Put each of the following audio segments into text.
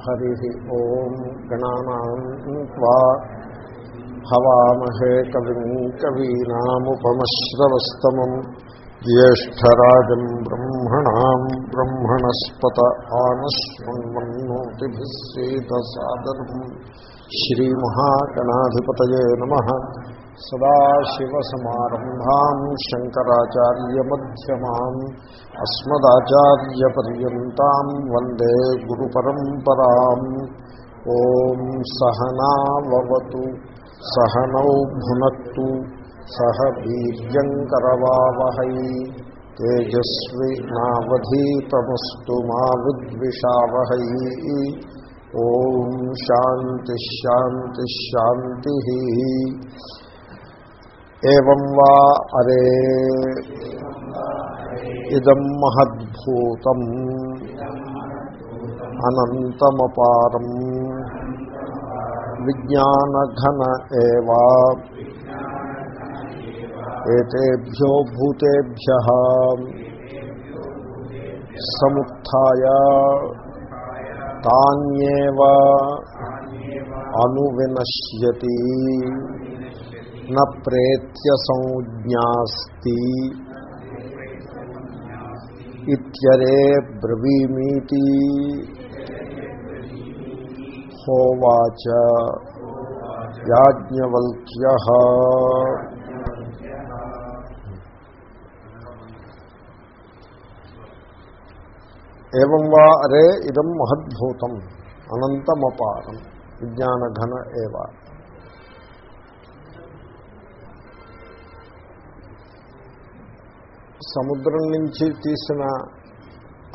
హరి ఓం గణానాం త్వా హవామహే కవిం కవీనాముపమశ్రవస్తమం జ్యేష్టరాజం బ్రహ్మణాం బ్రహ్మణస్పత ఆనశ్వన్మన్నోతిభిः సేదసాదరం శ్రీమహాగణాధిపతయే నమః సదాశివసమారంభాం శంకరాచార్యమధ్యమాम् అస్మదాచార్యపర్యంతాం వందే గురుపరంపరాం. ఓం సహనావతు సహనౌ భునత్తు సహ వీర్యంకరవావహై. తేజస్వి నావధీతమస్తు మా విద్విషావహై. ఓం శాంతి శాంతి శాంతి. ఏం వా అరే ఇదం మహద్భూతం అనంతమపారం విజ్ఞానఘన ఏవా ఏతేభ్యో భూతేభ్య సముత్య తాన్యేవ అనువినశ్యతి న ప్రేత్య సంజ్ఞాస్తి ఇత్యరే బ్రవీమీతి హోవాచ యాజ్ఞవల్క్య ఏం వా అరే ఇదం మహద్భూతం అనంతమపారం విజ్ఞానఘన ఏవ సముద్రం నుంచి తీసిన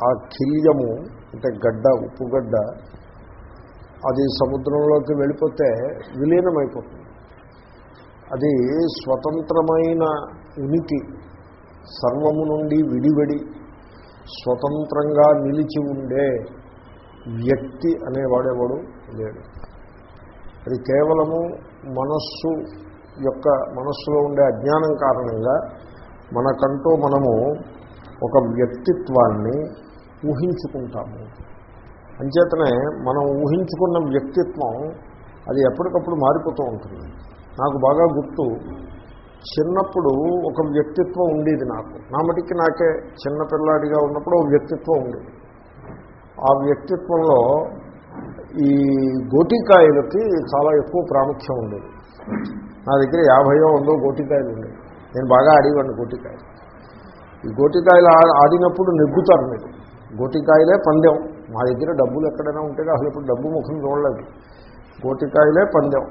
ఆ కిల్యము అంటే గడ్డ ఉప్పుగడ్డ అది సముద్రంలోకి వెళ్ళిపోతే విలీనమైపోతుంది. అది స్వతంత్రమైన ఉనికి సర్వము నుండి విడివడి స్వతంత్రంగా నిలిచి ఉండే వ్యక్తి అనేవాడేవాడు? లేడు. అది కేవలము మనస్సు యొక్క మనస్సులో ఉండే అజ్ఞానం కారణంగా మనకంటూ మనము ఒక వ్యక్తిత్వాన్ని ఊహించుకుంటాము. అంచేతనే మనం ఊహించుకున్న వ్యక్తిత్వం అది ఎప్పటికప్పుడు మారిపోతూ ఉంటుంది. నాకు బాగా గుర్తు. చిన్నప్పుడు ఒక వ్యక్తిత్వం ఉండేది నాకు. నా మటుకి నాకే చిన్నపిల్లాడిగా ఉన్నప్పుడు ఒక వ్యక్తిత్వం ఉండేది. ఆ వ్యక్తిత్వంలో ఈ గోటికాయలకి చాలా ఎక్కువ ప్రాముఖ్యం ఉండేది. నా దగ్గర యాభయో వందో గోటికాయలు ఉండేవి. నేను బాగా ఆడేవాడిని గోటికాయలు. ఈ గోటికాయలు ఆడినప్పుడు నెగ్గుతారు మీరు గోటికాయలే పందెం. మా దగ్గర డబ్బులు ఎక్కడైనా ఉంటే అసలు ఇప్పుడు డబ్బు ముఖం చూడలేదు. గోటికాయలే పందెం.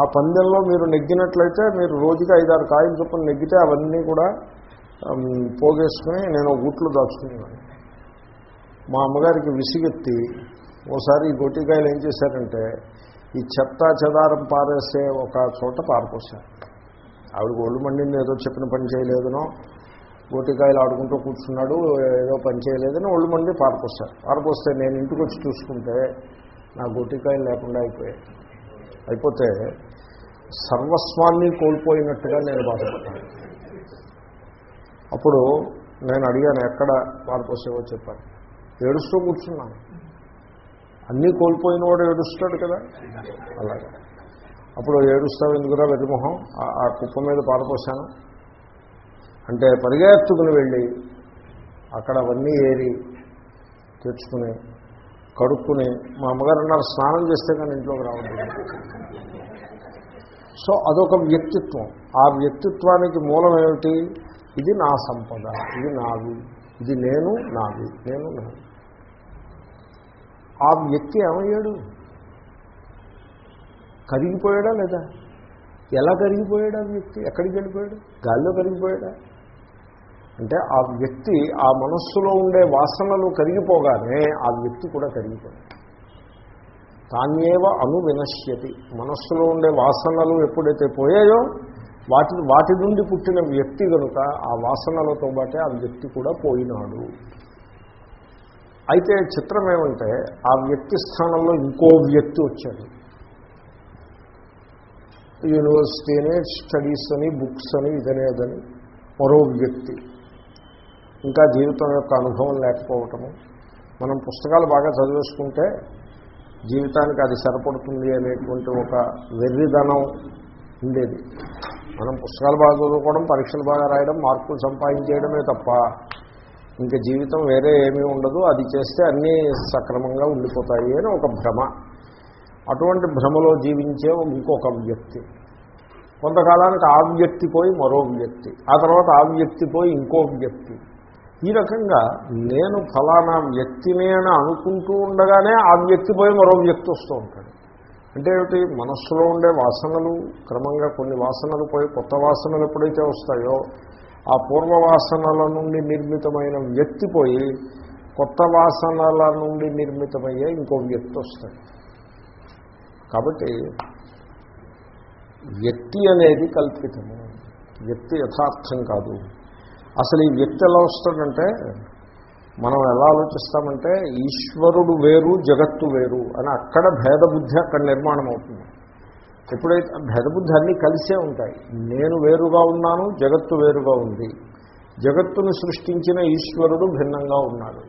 ఆ పందెంలో మీరు నెగ్గినట్లయితే మీరు రోజుకి ఐదారు కాయలు చొప్పున నెగ్గితే అవన్నీ కూడా పోగేసుకుని నేను గూట్లో దాచుకునేవాడిని. మా అమ్మగారికి విసిగెత్తి ఓసారి ఈ గోటికాయలు ఏం చేశారంటే ఈ చెత్త చెదారం పారేసే ఒక చోట పారిపోసారు ఆవిడకి ఒళ్ళు మండింది ఏదో చెప్పిన పని చేయలేదనో గోటికాయలు ఆడుకుంటూ కూర్చున్నాడు ఏదో పని చేయలేదని ఒళ్ళు మండి పారిపోస్తారు. పారిపోస్తే నేను ఇంటికి వచ్చి చూసుకుంటే నా గోటికాయలు లేకుండా అయిపోయాయి. అయిపోతే సర్వస్వాన్ని కోల్పోయినట్టుగా నేను బాధపడ్డాను. అప్పుడు నేను అడిగాను ఎక్కడ పారిపోసేవో చెప్పాను. ఏడుస్తూ కూర్చున్నాను. అన్నీ కోల్పోయిన వాడు ఏడుస్తాడు కదా? అలాగే. అప్పుడు ఏడుస్తావు ఎందుకురా వెరిమొహం ఆ కుప్ప మీద పారపోసాను అంటే పరిగెత్తుకుని వెళ్ళి అక్కడ అవన్నీ ఏరి తెచ్చుకుని కడుక్కుని మా అమ్మగారు అన్నారు స్నానం చేస్తే కానీ ఇంట్లోకి రావద్దు. సో అదొక వ్యక్తిత్వం. ఆ వ్యక్తిత్వానికి మూలం ఏమిటి? ఇది నా సంపద ఇది నాది ఇది నేను నాది నేను నాది. ఆ వ్యక్తి ఏమయ్యాడు? కరిగిపోయాడా లేదా? ఎలా కరిగిపోయాడు ఆ వ్యక్తి? ఎక్కడికి వెళ్ళిపోయాడు? గాల్లో కరిగిపోయాడా? అంటే ఆ వ్యక్తి ఆ మనస్సులో ఉండే వాసనలు కరిగిపోగానే ఆ వ్యక్తి కూడా కరిగిపోయాడు. తాన్నేవ అను వినశ్యతి మనస్సులో ఉండే వాసనలు ఎప్పుడైతే పోయాయో వాటి వాటి నుండి పుట్టిన వ్యక్తి కనుక ఆ వాసనలతో పాటే ఆ వ్యక్తి కూడా పోయినాడు. అయితే చిత్రం ఏమంటే ఆ వ్యక్తి స్థానంలో ఇంకో వ్యక్తి వచ్చాడు. యూనివర్సిటీ అని స్టడీస్ అని బుక్స్ అని ఇదనేదని మరో వ్యక్తి. ఇంకా జీవితం యొక్క అనుభవం లేకపోవటము. మనం పుస్తకాలు బాగా చదివేసుకుంటే జీవితానికి అది సరిపడుతుంది అనేటువంటి ఒక వెర్రిదనం ఉండేది. మనం పుస్తకాలు బాగా చదువుకోవడం పరీక్షలు బాగా రాయడం మార్కులు సంపాదించేయడమే తప్ప ఇంకా జీవితం వేరే ఏమీ ఉండదు. అది చేస్తే అన్నీ సక్రమంగా ఉండిపోతాయి అని ఒక భ్రమ. అటువంటి భ్రమలో జీవించే ఇంకొక వ్యక్తి. కొంతకాలానికి ఆ వ్యక్తి పోయి మరో వ్యక్తి. ఆ తర్వాత ఆ వ్యక్తి పోయి ఇంకో వ్యక్తి. ఈ రకంగా నేను ఫలానా వ్యక్తినే అని అనుకుంటూ ఉండగానే ఆ వ్యక్తి పోయి మరో వ్యక్తి వస్తూ ఉంటాడు. అంటే ఏమిటి? మనస్సులో ఉండే వాసనలు క్రమంగా కొన్ని వాసనలు పోయి కొత్త వాసనలు ఎప్పుడైతే వస్తాయో ఆ పూర్వ వాసనల నుండి నిర్మితమైన వ్యక్తి పోయి కొత్త వాసనల నుండి నిర్మితమయ్యే ఇంకో వ్యక్తి వస్తాడు. కాబట్టి వ్యక్తి అనేది కల్పితము. వ్యక్తి యథార్థం కాదు. అసలు ఈ వ్యక్తి ఎలా వస్తాడంటే మనం ఎలా ఆలోచిస్తామంటే ఈశ్వరుడు వేరు జగత్తు వేరు అని అక్కడ భేదబుద్ధి అక్కడ నిర్మాణం అవుతుంది ఎప్పుడైతే భేదబుద్ధి అన్నీ కలిసే ఉంటాయి. నేను వేరుగా ఉన్నాను జగత్తు వేరుగా ఉంది. జగత్తును సృష్టించిన ఈశ్వరుడు భిన్నంగా ఉన్నాడు.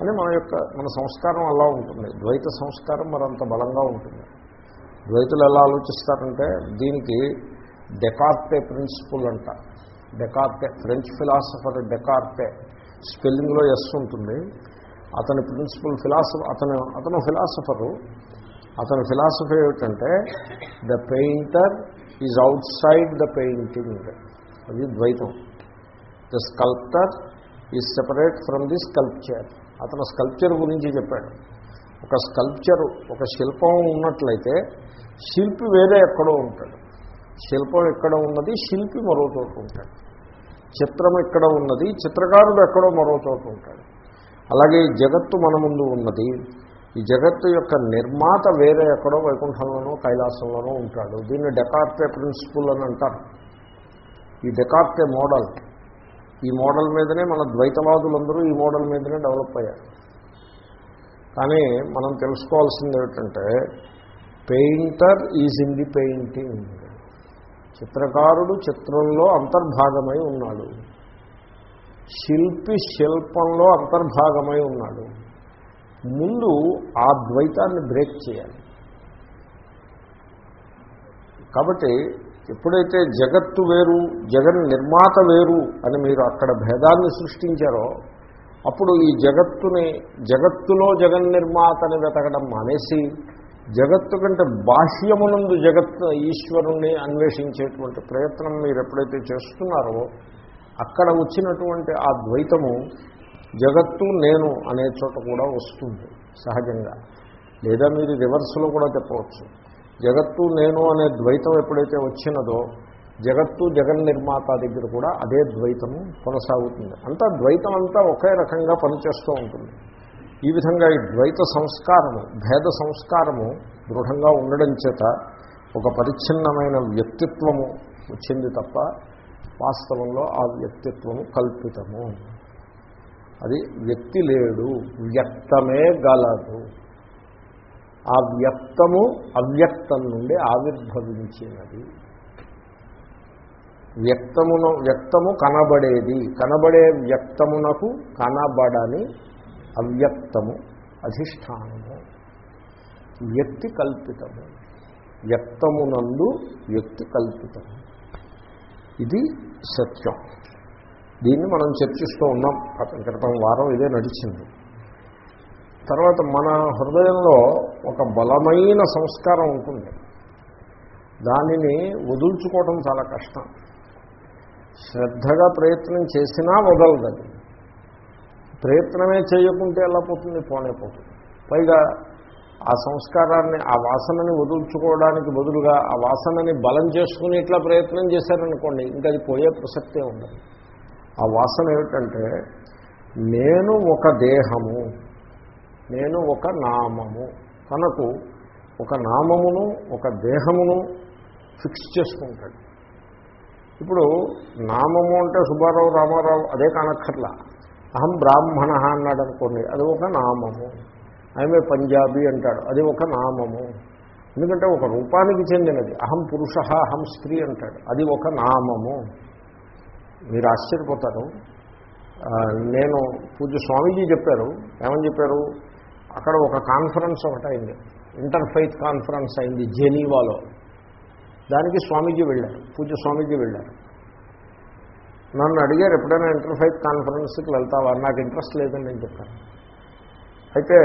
అని మన యొక్క మన సంస్కారం అలా ఉంటుంది. ద్వైత సంస్కారం మరంత బలంగా ఉంటుంది. ద్వైతులు ఎలా ఆలోచిస్తారంటే దీనికి డెకార్టే ప్రిన్సిపుల్ అంట. Descartes French philosopher Descartes. స్పెల్లింగ్లో S ఉంటుంది. అతని ప్రిన్సిపల్ ఫిలాసఫర్ అతను అతను ఫిలాసఫరు. అతని ఫిలాసఫీ ఏమిటంటే the painter is outside the painting. అది ద్వైతం. The sculptor is separate from the sculpture. అతను స్కల్ప్చర్ గురించి చెప్పాడు. ఒక స్కల్ప్చర్ ఒక శిల్పం ఉన్నట్లయితే శిల్పి వేరే ఎక్కడో ఉంటాడు. శిల్పం ఎక్కడ ఉన్నది? శిల్పి మరో చోట ఉంటాడు. చిత్రం ఎక్కడ ఉన్నది? చిత్రకారుడు ఎక్కడో మరో చోట ఉంటాడు. అలాగే ఈ జగత్తు మన ముందు ఉన్నది. ఈ జగత్తు యొక్క నిర్మాత వేరే ఎక్కడో వైకుంఠంలోనో కైలాసంలోనో ఉంటాడు. దీన్ని డెకార్టే ప్రిన్సిపుల్ అని అంటారు. ఈ డెకార్టే మోడల్. ఈ మోడల్ మీదనే మన ద్వైతవాదులందరూ ఈ మోడల్ మీదనే డెవలప్ అయ్యారు. కానీ మనం తెలుసుకోవాల్సింది ఏమిటంటే painter is in the painting. చిత్రకారుడు చిత్రంలో అంతర్భాగమై ఉన్నాడు. శిల్పి శిల్పంలో అంతర్భాగమై ఉన్నాడు. ముందు ఆ ద్వైతాన్ని బ్రేక్ చేయాలి. కాబట్టి ఎప్పుడైతే జగత్తు వేరు జగన్ నిర్మాత వేరు అని మీరు అక్కడ భేదాన్ని సృష్టించారో అప్పుడు ఈ జగత్తుని జగత్తులో జగన్ నిర్మాతని వెతకడం మానేసి జగత్తు కంటే బాహ్యమునందు జగత్ ఈశ్వరుణ్ణి అన్వేషించేటువంటి ప్రయత్నం మీరు ఎప్పుడైతే చేస్తున్నారో అక్కడ వచ్చినటువంటి ఆ ద్వైతము జగత్తు నేను అనే చోట కూడా వస్తుంది సహజంగా. లేదా మీరు రివర్స్లో కూడా చెప్పవచ్చు. జగత్తు నేను అనే ద్వైతం ఎప్పుడైతే వచ్చినదో జగత్తు జగన్ నిర్మాత దగ్గర కూడా అదే ద్వైతము కొనసాగుతుంది. అంతా ద్వైతం అంతా ఒకే రకంగా పనిచేస్తూ ఉంటుంది. ఈ విధంగా ఈ ద్వైత సంస్కారము భేద సంస్కారము దృఢంగా ఉండడం చేత ఒక పరిచ్ఛిన్నమైన వ్యక్తిత్వము వచ్చింది తప్ప వాస్తవంలో ఆ వ్యక్తిత్వము కల్పితము. అది వ్యక్తి లేడు వ్యక్తమే గలదు. ఆ వ్యక్తము అవ్యక్తం నుండి ఆవిర్భవించినది. వ్యక్తమును వ్యక్తము కనబడేది. కనబడే వ్యక్తమునకు కనబడని అవ్యక్తము అధిష్టానము. వ్యక్తి కల్పితము. వ్యక్తమునందు వ్యక్తి కల్పితము. ఇది సత్యం. దీన్ని మనం చర్చిస్తూ ఉన్నాం. క్రితం వారం ఇదే నడిచింది. తర్వాత మన హృదయంలో ఒక బలమైన సంస్కారం ఉంటుంది. దానిని వదుల్చుకోవడం చాలా కష్టం. శ్రద్ధగా ప్రయత్నం చేసినా వదలదు ప్రయత్నమే చేయకుంటే ఎలా పోతుంది? పోనే పోతుంది. పైగా ఆ సంస్కారాన్ని ఆ వాసనని వదుల్చుకోవడానికి బదులుగా ఆ వాసనని బలం చేసుకుని ఇట్లా ప్రయత్నం చేశారనుకోండి ఇంకా అది పోయే ప్రసక్తే ఉండదు. ఆ వాసన ఏమిటంటే నేను ఒక దేహము నేను ఒక నామము. తనకు ఒక నామమును ఒక దేహమును ఫిక్స్ చేసుకుంటాడు. ఇప్పుడు నామము అంటే సుబ్బారావు రామారావు అదే కానక్కర్లా. అహం బ్రాహ్మణ అన్నాడు అనుకోండి అది ఒక నామము. ఆమె పంజాబీ అంటాడు అది ఒక నామము. ఎందుకంటే ఒక రూపానికి చెందినది. అహం పురుష అహం స్త్రీ అంటాడు అది ఒక నామము. మీరు ఆశ్చర్యపోతారు. నేను పూజ స్వామీజీ చెప్పారు. ఏమని చెప్పారు? అక్కడ ఒక కాన్ఫరెన్స్ ఒకటి అయింది ఇంటర్ఫైత్ కాన్ఫరెన్స్ అయింది జెనీవాలో. దానికి స్వామీజీ వెళ్ళారు పూజ స్వామీజీ వెళ్ళారు. నన్ను అడిగారు ఎప్పుడైనా ఇంటర్ఫైత్ కాన్ఫరెన్స్కి వెళ్తావా? నాకు ఇంట్రెస్ట్ లేదని నేను చెప్పాను. అయితే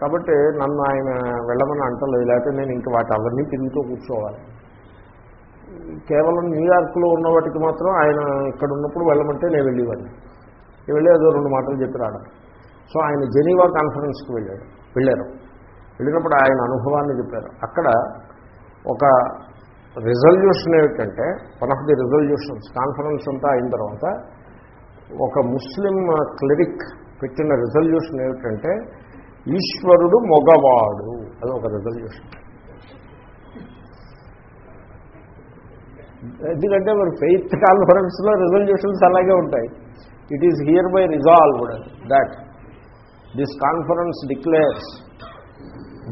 కాబట్టి నన్ను ఆయన వెళ్ళమని అంటలేదు లేకపోతే నేను ఇంక వాటి అవన్నీ తిరుగుతూ కూర్చోవాలి. కేవలం న్యూయార్క్లో ఉన్న వాటికి మాత్రం ఆయన ఇక్కడ ఉన్నప్పుడు వెళ్ళమంటే నేను వెళ్ళేవాడిని. వెళ్ళి ఏదో రెండు మాటలు చెప్పి రావడం. సో ఆయన జెనీవా కాన్ఫరెన్స్కి వెళ్ళాడు. వెళ్ళారు. వెళ్ళినప్పుడు ఆయన అనుభవాన్ని చెప్పారు. అక్కడ ఒక రిజల్యూషన్ ఏమిటంటే one of the resolutions conference అంతా అయిన తర్వాత ఒక ముస్లిం క్లరిక్ పెట్టిన రిజల్యూషన్ ఏమిటంటే ఈశ్వరుడు మొగవాడు. అది ఒక రిజల్యూషన్. ఎందుకంటే మరి ఫెయిత్ కాన్ఫరెన్స్లో రిజల్యూషన్స్ అలాగే ఉంటాయి. It is hereby resolved that this conference declares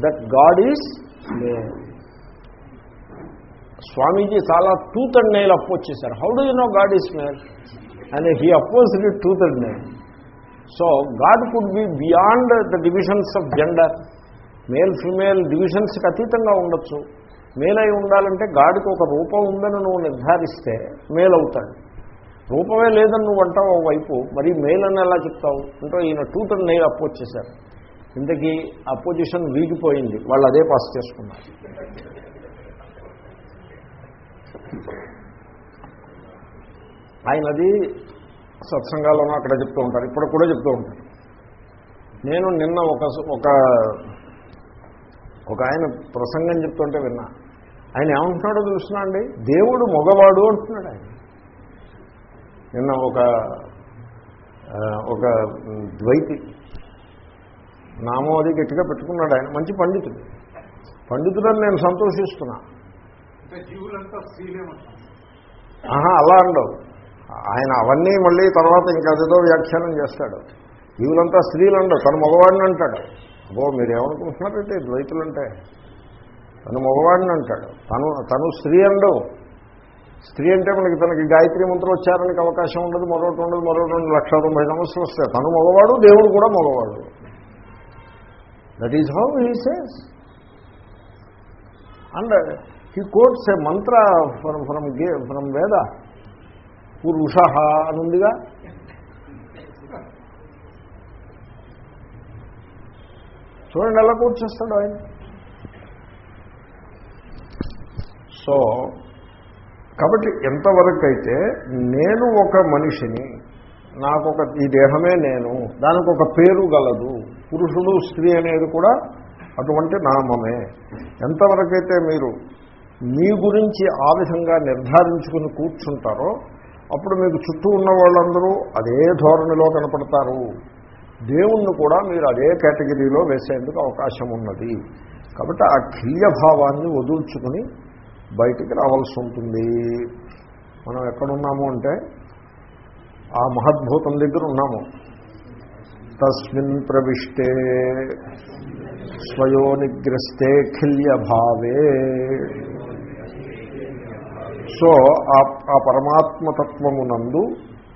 that God is Swamiji చాలా టూత్ అండ్ నైల్ అప్పొచ్చేశారు చేశారు how do you know God is male and he oppose it tooth and nail so God could be beyond the divisions of gender male female డివిజన్స్కి అతీతంగా ఉండొచ్చు. Male అయి ఉండాలంటే గాడికి ఒక రూపం ఉందని నువ్వు నిర్ధారిస్తే మేల్ అవుతాడు రూపమే లేదని నువ్వు అంటావు వైపు మరి మేల్ అని ఎలా చెప్తావు? అంటే ఈయన టూటర్ అండ్ అపోజ్ చేశారు ఇంతకీ అపోజిషన్ వీగిపోయింది. వాళ్ళు అదే పాస్ చేసుకున్నారు. ఆయనది సత్సంగాల్లోనూ అక్కడ చెప్తూ ఉంటారు. ఇప్పుడు కూడా చెప్తూ ఉంటారు. నేను నిన్న ఒక ఒక ఒక ఆయన ప్రసంగం చెప్తుంటే విన్నా. ఆయన ఏమంటున్నాడో తెలుసునా అండి? దేవుడు మగవాడు అంటున్నాడు ఆయన. నిన్న ఒక ఒక ద్వైతి నామం అది గట్టిగా పెట్టుకున్నాడు ఆయన. మంచి పండితుడు. పండితుడని నేను సంతోషిస్తున్నా. ఆహా అలా ఉండవు ఆయన అవన్నీ మళ్ళీ తర్వాత ఇంకా అదేదో వ్యాఖ్యానం చేస్తాడు. జీవులంతా స్త్రీలు ఉండవు తను మగవాడిని అంటాడు. అబ్బో మీరు ఏమనుకుంటున్నారంటే ద్వైతులు అంటే తను మగవాడిని అంటాడు. తను తను స్త్రీ అండవు. స్త్రీ అంటే మనకి తనకి గాయత్రి మంత్రం వచ్చారనికి అవకాశం ఉండదు మరొకటి ఉండదు మరొకటి రెండు లక్ష తొంభై సంవత్సరాలు వస్తాయి. తను మగవాడు దేవుడు కూడా మగవాడు. That is how he says and he quotes a mantra from from gay from వేద పురుష అని ఉందిగా. చూడండి ఎలా కూర్చొస్తాడు ఆయన. సో కాబట్టి ఎంతవరకు అయితే నేను ఒక మనిషిని నాకు ఒక ఈ దేహమే నేను దానికి ఒక పేరు గలదు పురుషుడు స్త్రీ అనేది కూడా అటువంటి నామమే. ఎంతవరకైతే మీరు మీ గురించి ఆ విధంగా నిర్ధారించుకుని కూర్చుంటారో అప్పుడు మీకు చుట్టూ ఉన్న వాళ్ళందరూ అదే ధోరణిలో కనపడతారు. దేవుణ్ణి కూడా మీరు అదే కేటగిరీలో వేసేందుకు అవకాశం ఉన్నది. కాబట్టి ఆ భావాన్ని వదుల్చుకుని బయటికి రావాల్సి ఉంటుంది. మనం ఎక్కడున్నాము అంటే ఆ మహద్భూతం దగ్గర ఉన్నాము. తస్మిన్ ప్రవిష్టే స్వయోనిగ్రస్తే భావే. సో ఆ పరమాత్మతత్వమునందు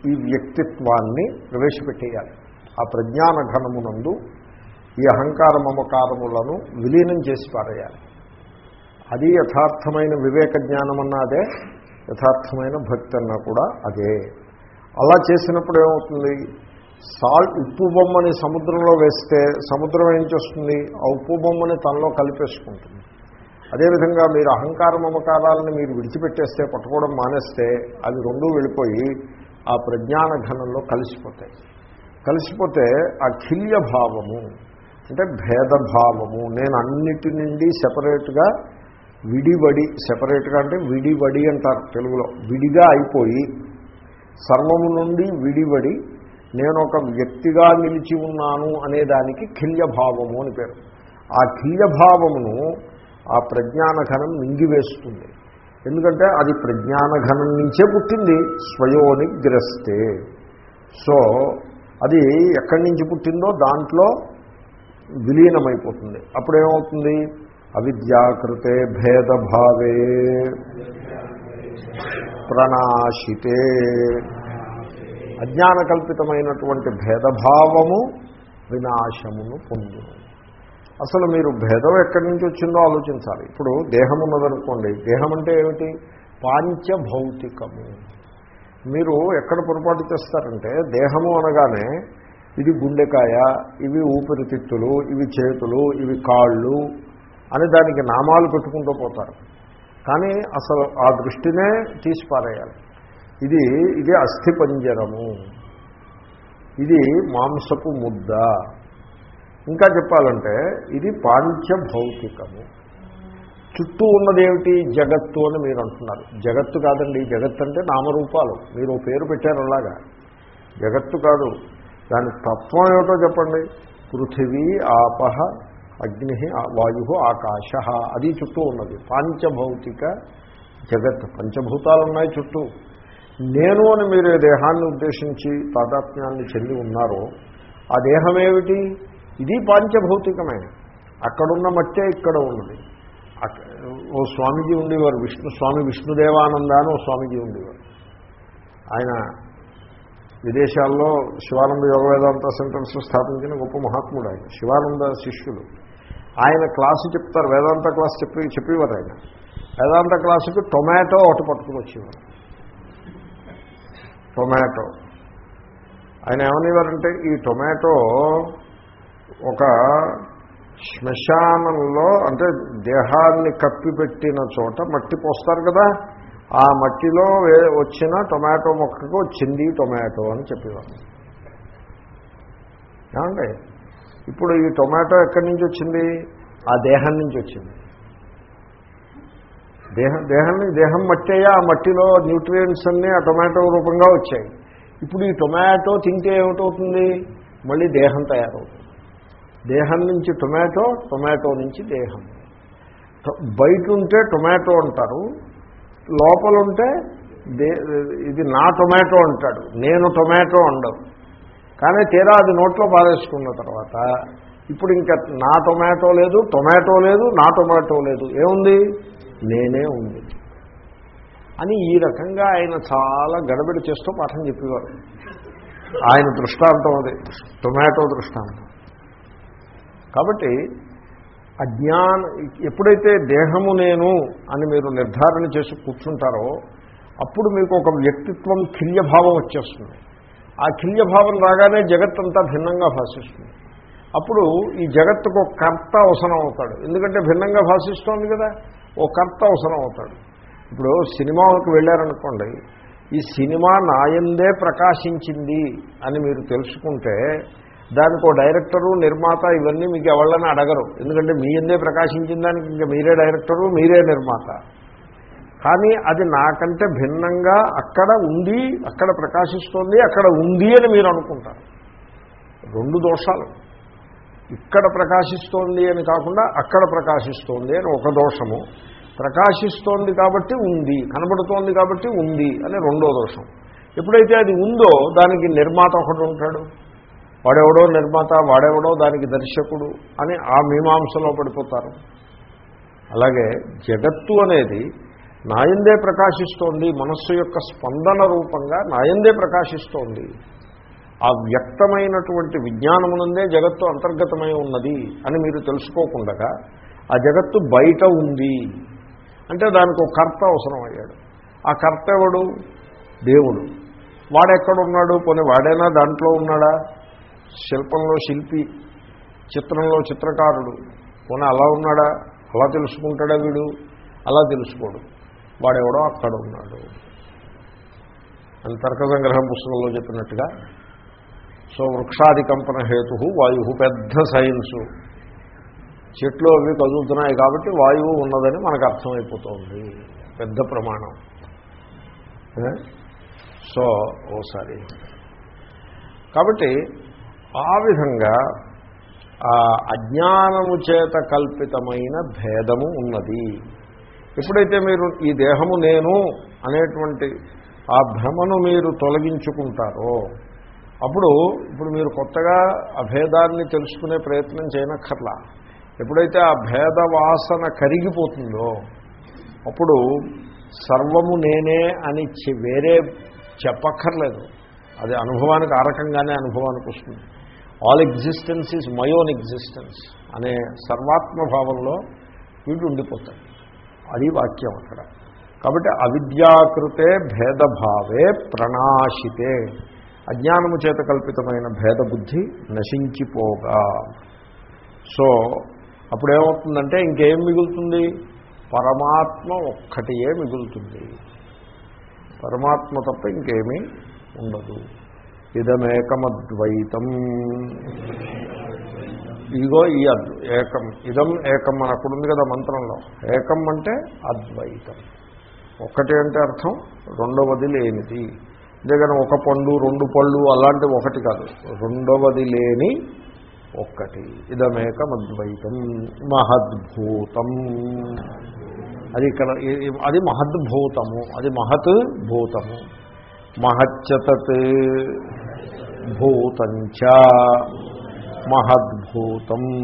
ఈ వ్యక్తిత్వాన్ని ప్రవేశపెట్టేయాలి. ఆ ప్రజ్ఞాన ఘనమునందు ఈ అహంకార మమకారములను విలీనం చేసి పారేయాలి. అది యథార్థమైన వివేక జ్ఞానం అన్నా అదే యథార్థమైన భక్తి అన్నా కూడా అదే. అలా చేసినప్పుడు ఏమవుతుంది? సాల్ట్ ఉప్పు బొమ్మని సముద్రంలో వేస్తే సముద్రం ఏం చేస్తుంది? ఆ ఉప్పు బొమ్మని తనలో కలిపేసుకుంటుంది. అదేవిధంగా మీరు అహంకార మమకారాలను మీరు విడిచిపెట్టేస్తే పట్టుకోవడం మానేస్తే అవి రెండూ వెళ్ళిపోయి ఆ ప్రజ్ఞాన ఘనంలో కలిసిపోతాయి. కలిసిపోతే ఆ భావము అంటే భేదభావము నేను అన్నిటి నుండి సెపరేట్గా విడివడి సెపరేట్గా అంటే విడివడి అంటారు తెలుగులో. విడిగా అయిపోయి సర్వము నుండి విడివడి నేను ఒక వ్యక్తిగా నిలిచి ఉన్నాను అనేదానికి కిల్యభావము అని పేరు. ఆ కిల్యభావమును ఆ ప్రజ్ఞానఘనం మింగివేస్తుంది. ఎందుకంటే అది ప్రజ్ఞానఘనం నుంచే పుట్టింది స్వయోనిగ్రస్తే. సో అది ఎక్కడి నుంచి పుట్టిందో దాంట్లో విలీనమైపోతుంది. అప్పుడేమవుతుంది? అవిద్యాకృతే భేదభావే ప్రణాశితే. అజ్ఞానకల్పితమైనటువంటి భేదభావము వినాశమును పొందును. అసలు మీరు భేదం ఎక్కడి నుంచి వచ్చిందో ఆలోచించాలి. ఇప్పుడు దేహం ఉన్నదనుకోండి దేహం అంటే ఏమిటి? పాంచభౌతికము. మీరు ఎక్కడ పొరపాటు చేస్తారంటే దేహము అనగానే ఇది గుండెకాయ ఇవి ఊపిరితిత్తులు ఇవి చేతులు ఇవి కాళ్ళు అని దానికి నామాలు పెట్టుకుంటూ పోతారు. కానీ అసలు ఆ దృష్టినే తీసి పారేయాలి. ఇది ఇది అస్థిపంజరము. ఇది మాంసపు ముద్ద. ఇంకా చెప్పాలంటే ఇది పాంచభౌతికము. చుట్టూ ఉన్నదేమిటి? జగత్తు అని మీరు అంటున్నారు. జగత్తు కాదండి జగత్ అంటే నామరూపాలు. మీరు పేరు పెట్టారు అలాగా. జగత్తు కాదు. దాని తత్వం ఏమిటో చెప్పండి. పృథివీ ఆపహ అగ్ని వాయు ఆకాశ అది చుట్టూ ఉన్నది. పాంచభౌతిక జగత్. పంచభూతాలు ఉన్నాయి చుట్టూ. నేను అని మీరు దేహాన్ని ఉద్దేశించి తాదాత్మ్యాన్ని చెంది ఉన్నారో ఆ దేహం ఏమిటి ఇది పాంచభౌతికమే. అక్కడున్న మట్టే ఇక్కడ ఉన్నది. ఓ స్వామీజీ ఉండేవారు విష్ణు స్వామి విష్ణుదేవానంద అని ఓ స్వామీజీ ఉండేవారు. ఆయన విదేశాల్లో శివానంద యోగ వేదాంత సెంటర్స్ స్థాపించిన గొప్ప మహాత్ముడు ఆయన శివానంద శిష్యులు. ఆయన క్లాసు చెప్తారు వేదాంత క్లాస్ చెప్పి చెప్పేవారు ఆయన. వేదాంత క్లాసుకి టొమాటో ఒకటి పట్టుకుని వచ్చేవారు. టొమాటో. ఆయన ఏమనేవారంటే ఈ టొమాటో ఒక శ్మశానంలో అంటే దేహాన్ని కప్పిపెట్టిన చోట మట్టి పోస్తారు కదా ఆ మట్టిలో వచ్చిన టొమాటో మొక్కకు వచ్చింది టొమాటో అని చెప్పేవారు. ఏమండి? ఇప్పుడు ఈ టొమాటో ఎక్కడి నుంచి వచ్చింది? ఆ దేహం నుంచి వచ్చింది. దేహం దేహాన్ని దేహం మట్టేయా? ఆ మట్టిలో న్యూట్రియంట్స్ అన్నీ ఆ టొమాటో రూపంగా వచ్చాయి. ఇప్పుడు ఈ టొమాటో తింటే ఏమిటవుతుంది? మళ్ళీ దేహం తయారవుతుంది. దేహం నుంచి టొమాటో టొమాటో నుంచి దేహం. బయట ఉంటే టొమాటో అంటారు. లోపల ఉంటే దే ఇది నా టొమాటో అంటాడు. నేను టొమాటో అండవు కానీ తీరా అది నోట్లో పారేసుకున్న తర్వాత ఇప్పుడు ఇంకా నా టొమాటో లేదు టొమాటో లేదు నా టొమాటో లేదు. ఏముంది? నేనే ఉంది. అని ఈ రకంగా ఆయన చాలా గడబిడ చేస్తూ పాఠం చెప్పేవారు. ఆయన దృష్టాంతం అది టొమాటో దృష్టాంతం. కాబట్టి అజ్ఞాన ఎప్పుడైతే దేహము నేను అని మీరు నిర్ధారణ చేసి కూర్చుంటారో అప్పుడు మీకు ఒక వ్యక్తిత్వం కిల్యభావం వచ్చేస్తుంది. ఆ కిల్యభావం రాగానే జగత్తంతా భిన్నంగా భాషిస్తుంది. అప్పుడు ఈ జగత్తుకు ఒక కర్త అవసరం అవుతాడు. ఎందుకంటే భిన్నంగా భాషిస్తోంది కదా ఓ కర్త అవసరం అవుతాడు. ఇప్పుడు సినిమాకి వెళ్ళారనుకోండి ఈ సినిమా నాయందే ప్రకాశించింది అని మీరు తెలుసుకుంటే దానికి ఓ డైరెక్టరు నిర్మాత ఇవన్నీ మీకు ఎవళ్ళని అడగరు. ఎందుకంటే మీ ఎందే ప్రకాశించిన దానికి ఇంకా మీరే డైరెక్టరు మీరే నిర్మాత. కానీ అది నాకంటే భిన్నంగా అక్కడ ఉంది అక్కడ ప్రకాశిస్తోంది అక్కడ ఉంది అని మీరు అనుకుంటారు. రెండు దోషాలు. ఇక్కడ ప్రకాశిస్తోంది అని కాకుండా అక్కడ ప్రకాశిస్తోంది అని ఒక దోషము. ప్రకాశిస్తోంది కాబట్టి ఉంది కనబడుతోంది కాబట్టి ఉంది అని రెండో దోషం. ఎప్పుడైతే అది ఉందో దానికి నిర్మాత ఒకడు ఉంటాడు. వాడెవడో నిర్మాత వాడెవడో దానికి దర్శకుడు అని ఆ మీమాంసలో పడిపోతారు. అలాగే జగత్తు అనేది నాయందే ప్రకాశిస్తోంది మనస్సు యొక్క స్పందన రూపంగా నాయందే ప్రకాశిస్తోంది. ఆ వ్యక్తమైనటువంటి విజ్ఞానమునందే జగత్తు అంతర్గతమై ఉన్నది అని మీరు తెలుసుకోకుండా ఆ జగత్తు బయట ఉంది. అంటే దానికి ఒక కర్త అవసరం అయ్యాడు ఆ కర్త ఎవడు? దేవుడు. వాడెక్కడున్నాడు? కొన్ని వాడైనా దాంట్లో ఉన్నాడా? శిల్పంలో శిల్పి చిత్రంలో చిత్రకారుడు. పోనీ అలా ఉన్నాడా? అలా తెలుసుకుంటాడా వీడు? అలా తెలుసుకోడు. వాడెవడో అక్కడ ఉన్నాడు. అని తర్క సంగ్రహం పుస్తకంలో చెప్పినట్టుగా సో వృక్షాది కంపన హేతు వాయు పెద్ద సైన్సు. చెట్లు అవి కదులుతున్నాయి కాబట్టి వాయువు ఉన్నదని మనకు అర్థమైపోతుంది. పెద్ద ప్రమాణం. సో ఓసారి. కాబట్టి ఆ విధంగా ఆ అజ్ఞానము చేత కల్పితమైన భేదము ఉన్నది. ఎప్పుడైతే మీరు ఈ దేహము నేను అనేటువంటి ఆ భ్రమను మీరు తొలగించుకుంటారో అప్పుడు ఇప్పుడు మీరు కొత్తగా అభేదాన్ని తెలుసుకునే ప్రయత్నం చేయనక్కర్లా. ఎప్పుడైతే ఆ భేద వాసన కరిగిపోతుందో అప్పుడు సర్వము నేనే అని వేరే చెప్పక్కర్లేదు. అది అనుభవానికి ఆ రకంగానే అనుభవానికి వస్తుంది. All existence is my own existence అనే సర్వాత్మభావంలో వీడు ఉండిపోతాడు అది వాక్యం అక్కడ కాబట్టి అవిద్యాకృతే భేదభావే ప్రణాశితే. అజ్ఞానము చేత కల్పితమైన భేదబుద్ధి నశించిపోగా. సో అప్పుడేమవుతుందంటే ఇంకేం మిగులుతుంది? పరమాత్మ ఒక్కటియే మిగులుతుంది. పరమాత్మ తప్ప ఇంకేమీ ఉండదు. ఇదమేకమద్వైతం. ఇదిగో ఈ అద్ ఏకం ఇదం ఏకం అని అక్కడ ఉంది కదా మంత్రంలో. ఏకం అంటే అద్వైతం. ఒకటి అంటే అర్థం రెండవది లేనిది. అంతేగాని ఒక పండు రెండు పళ్ళు అలాంటివి ఒకటి కాదు. రెండవది లేని ఒక్కటి. ఇదమేకం అద్వైతం మహద్భూతం. అది ఇక్కడ అది మహద్భూతము. అది మహత్ భూతము మహచ్చతత్. భూతంచ మహద్భూతం.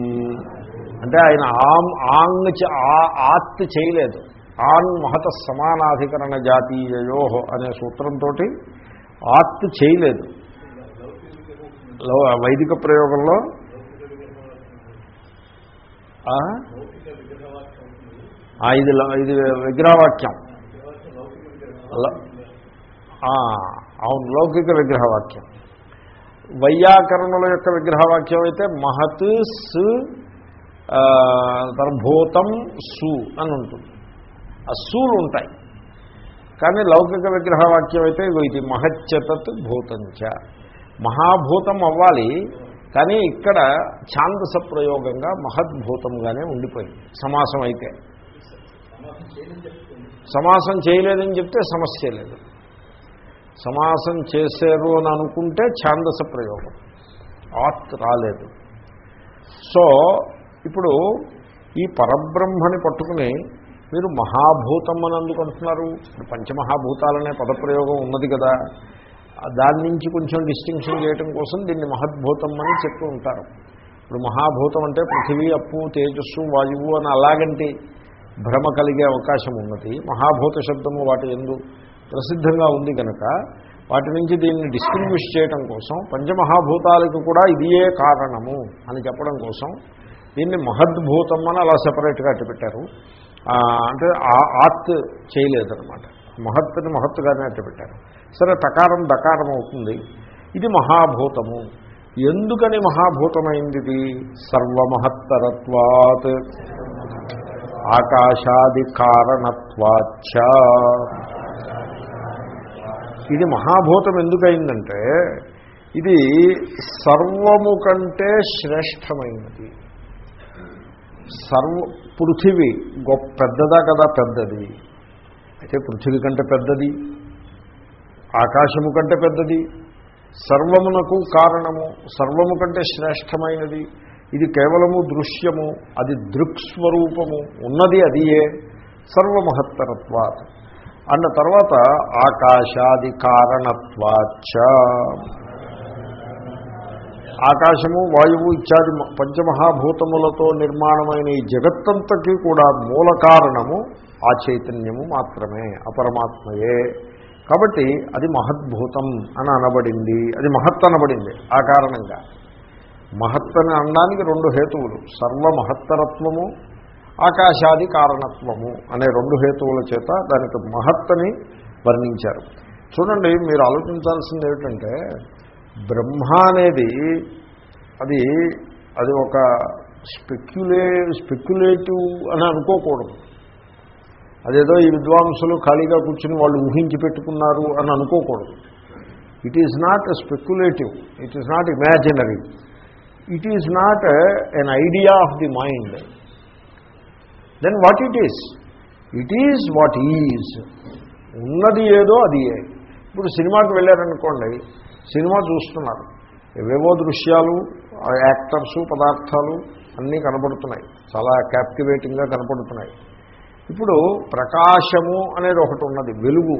అంటే ఆయన ఆమ్ ఆంగ్ ఆ- ఆత్ చేయలేదు. ఆన్ మహత సమానాధికరణ జాతీయయో అనే సూత్రంతో ఆత్ చేయలేదు. లో- వైదిక ప్రయోగంలో ఇది ల- ఇది విగ్రహవాక్యం. ల- అవును లౌకిక విగ్రహవాక్యం. వైయాకరణుల యొక్క విగ్రహవాక్యం అయితే మహత్ సు ఆ, తర్వాత భూతం సు అని ఉంటుంది. ఆ సూలు ఉంటాయి. కానీ లౌకిక విగ్రహవాక్యం అయితే ఇగో ఇది మహత్యతత్ భూతంచ. మహాభూతం అవ్వాలి కానీ ఇక్కడ ఛాందస ప్రయోగంగా మహద్భూతంగానే ఉండిపోయింది. సమాసం అయితే. సమాసం చేయలేదని చెప్తే సమస్య లేదు. సమాసం చేశారు అని అనుకుంటే ఛాందస ప్రయోగం. ఆత్ రాలేదు. సో ఇప్పుడు ఈ పరబ్రహ్మని పట్టుకుని మీరు మహాభూతం అని అందుకు అంటున్నారు? పంచమహాభూతాలనే పదప్రయోగం ఉన్నది కదా. దాని నుంచి కొంచెం డిస్టింక్షన్ చేయడం కోసం దీన్ని మహద్భూతం అని చెప్తూ ఉంటారు. ఇప్పుడు మహాభూతం అంటే పృథివీ అప్పు తేజస్సు వాయువు అని అలాగంటి భ్రమ కలిగే అవకాశం ఉన్నది. మహాభూత శబ్దము వాటి ఎందు ప్రసిద్ధంగా ఉంది కనుక వాటి నుంచి దీన్ని డిస్టింగ్విష్ చేయడం కోసం పంచమహాభూతాలకు కూడా ఇదియే కారణము అని చెప్పడం కోసం దీన్ని మహద్భూతం అని అలా సెపరేట్గా అట్టపెట్టారు. అంటే ఆ- ఆత్ చేయలేదనమాట మహత్తుని మహత్తుగానే అట్టపెట్టారు. సరే తకారం దకారం అవుతుంది. ఇది మహాభూతము. ఎందుకని మహాభూతమైంది ఇది సర్వమహత్తరత్వాత్. ఆకాశాది కారణత్వాచ్చ ఇది మహాభూతం ఎందుకయిందంటే ఇది సర్వము కంటే శ్రేష్టమైనది. సర్వ పృథివీ గొప్ప పెద్దదా కదా పెద్దది. అయితే పృథివీ కంటే పెద్దది ఆకాశము కంటే పెద్దది సర్వమునకు కారణము సర్వము కంటే శ్రేష్టమైనది. ఇది కేవలము దృశ్యము అది దృక్స్వరూపము ఉన్నది అదియే సర్వమహత్తరత్వాత్. అన్న తర్వాత ఆకాశాది కారణత్వాచ ఆకాశము వాయువు ఇత్యాది పంచమహాభూతములతో నిర్మాణమైన ఈ జగత్తంతకి కూడా మూల కారణము ఆ చైతన్యము మాత్రమే అపరమాత్మయే. కాబట్టి అది మహద్భూతం అని అనబడింది. అది మహత్ అనబడింది ఆ కారణంగా. మహత్ అని అనడానికి రెండు హేతువులు. సర్వ మహత్తరత్వము ఆకాశాది కారణత్వము అనే రెండు హేతువుల చేత దానికి మహత్తని వర్ణించారు. చూడండి మీరు ఆలోచించాల్సింది ఏమిటంటే బ్రహ్మ అనేది అది అది ఒక స్పెక్యులే స్పెక్యులేటివ్ అని అనుకోకూడదు. అదేదో ఈ విద్వాంసులు ఖాళీగా కూర్చుని వాళ్ళు ఊహించి పెట్టుకున్నారు అని అనుకోకూడదు. It is not speculative it is not imaginary it is not an idea of the mind then what it is it is what is ఉన్నది ఏదో అది ఏ. ఇప్పుడు సినిమాకి వెళ్ళారనుకోండి సినిమా చూస్తున్నారు. ఏవేవో దృశ్యాలు యాక్టర్స్ యాక్టర్సు పదార్థాలు అన్నీ కనపడుతున్నాయి చాలా క్యాప్టివేటింగ్గా కనపడుతున్నాయి ఇప్పుడు ప్రకాశము అనేది ఒకటి ఉన్నది వెలుగు.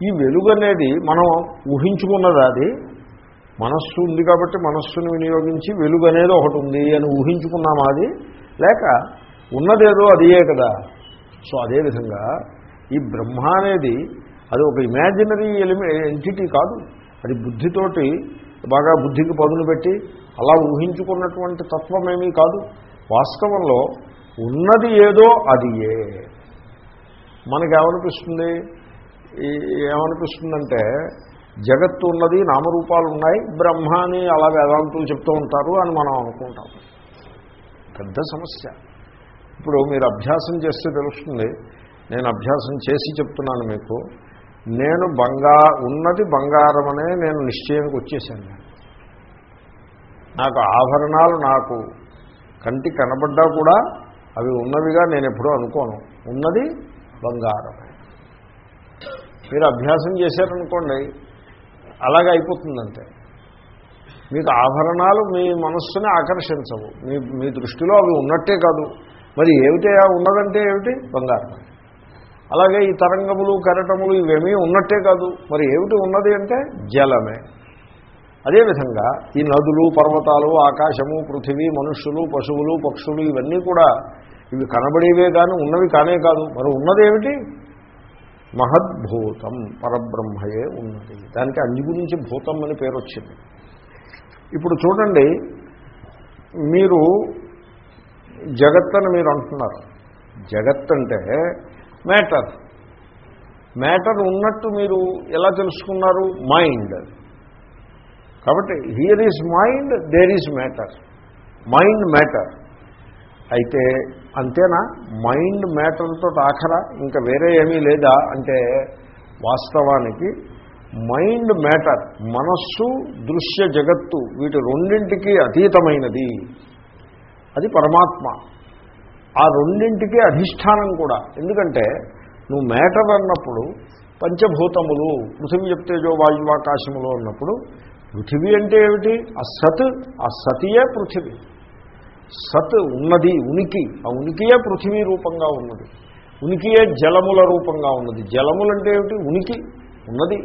ఈ వెలుగు అనేది మనం ఊహించుకున్నది అది? మనస్సు ఉంది కాబట్టి మనస్సును వినియోగించి వెలుగు అనేది ఒకటి ఉంది అని ఊహించుకున్నామా అది? లేక ఉన్నదేదో అదియే కదా. సో అదేవిధంగా ఈ బ్రహ్మ అనేది అది ఒక ఇమాజినరీ ఎలిమె ఎంటిటీ కాదు. అది బుద్ధితోటి బాగా బుద్ధికి పదును పెట్టి అలా ఊహించుకున్నటువంటి తత్వమేమీ కాదు. వాస్తవంలో ఉన్నది ఏదో అది ఏ మనకేమనిపిస్తుంది ఏమనిపిస్తుందంటే జగత్తు ఉన్నది నామరూపాలు ఉన్నాయి బ్రహ్మ అని అలా వేదాంతులు చెప్తూ ఉంటారు అని మనం అనుకుంటాం. పెద్ద సమస్య. ఇప్పుడు మీరు అభ్యాసం చేస్తే తెలుస్తుంది. నేను అభ్యాసం చేసి చెప్తున్నాను మీకు. నేను బంగా ఉన్నది బంగారం అనే నేను నిశ్చయానికి వచ్చేసాను. నాకు ఆభరణాలు నాకు కంటి కనబడ్డా కూడా అవి ఉన్నవిగా నేను ఎప్పుడూ అనుకోను. ఉన్నది బంగారమే మీరు అభ్యాసం చేశారనుకోండి అలాగే అయిపోతుందంటే. మీకు ఆభరణాలు మీ మనస్సుని ఆకర్షించవు. మీ మీ దృష్టిలో అవి ఉన్నట్టే కాదు. మరి ఏమిటి ఆ ఉన్నదంటే ఏమిటి? బంగారం. అలాగే ఈ తరంగములు కెరటములు ఇవేమీ ఉన్నట్టే కాదు. మరి ఏమిటి ఉన్నది అంటే? జలమే. అదేవిధంగా ఈ నదులు పర్వతాలు ఆకాశము పృథివీ మనుష్యులు పశువులు పక్షులు ఇవన్నీ కూడా ఇవి కనబడేవే కానీ ఉన్నవి కానే కాదు. మరి ఉన్నదేమిటి మహద్భూతం పరబ్రహ్మయే ఉన్నది. దానికి అంజు గురించి భూతం అని పేరు వచ్చింది ఇప్పుడు చూడండి మీరు జగత్ అని మీరు అంటున్నారు. జగత్ అంటే మ్యాటర్. మ్యాటర్ ఉన్నట్టు మీరు ఎలా తెలుసుకున్నారు? మైండ్. కాబట్టి here is mind there is matter. Mind matter. అయితే అంతేనా? మైండ్ మ్యాటర్తో ఆఖరా ఇంకా వేరే ఏమీ లేదా అంటే వాస్తవానికి మైండ్ మ్యాటర్ మనస్సు దృశ్య జగత్తు వీటి రెండింటికి అతీతమైనది. అది పరమాత్మ. ఆ రెండింటికి అధిష్టానం కూడా. ఎందుకంటే నువ్వు మ్యాటర్ అన్నప్పుడు పంచభూతములు పృథివీ చెప్తేజో వాయువాకాశములు అన్నప్పుడు పృథివీ అంటే ఏమిటి? ఆ సత్ ఆ సతియే పృథివీ. సత్ ఉన్నది ఉనికి. ఆ ఉనికియే పృథివీ రూపంగా ఉన్నది. ఉనికియే జలముల రూపంగా ఉన్నది. జలములంటే ఏమిటి? ఉనికి. ఉన్నది.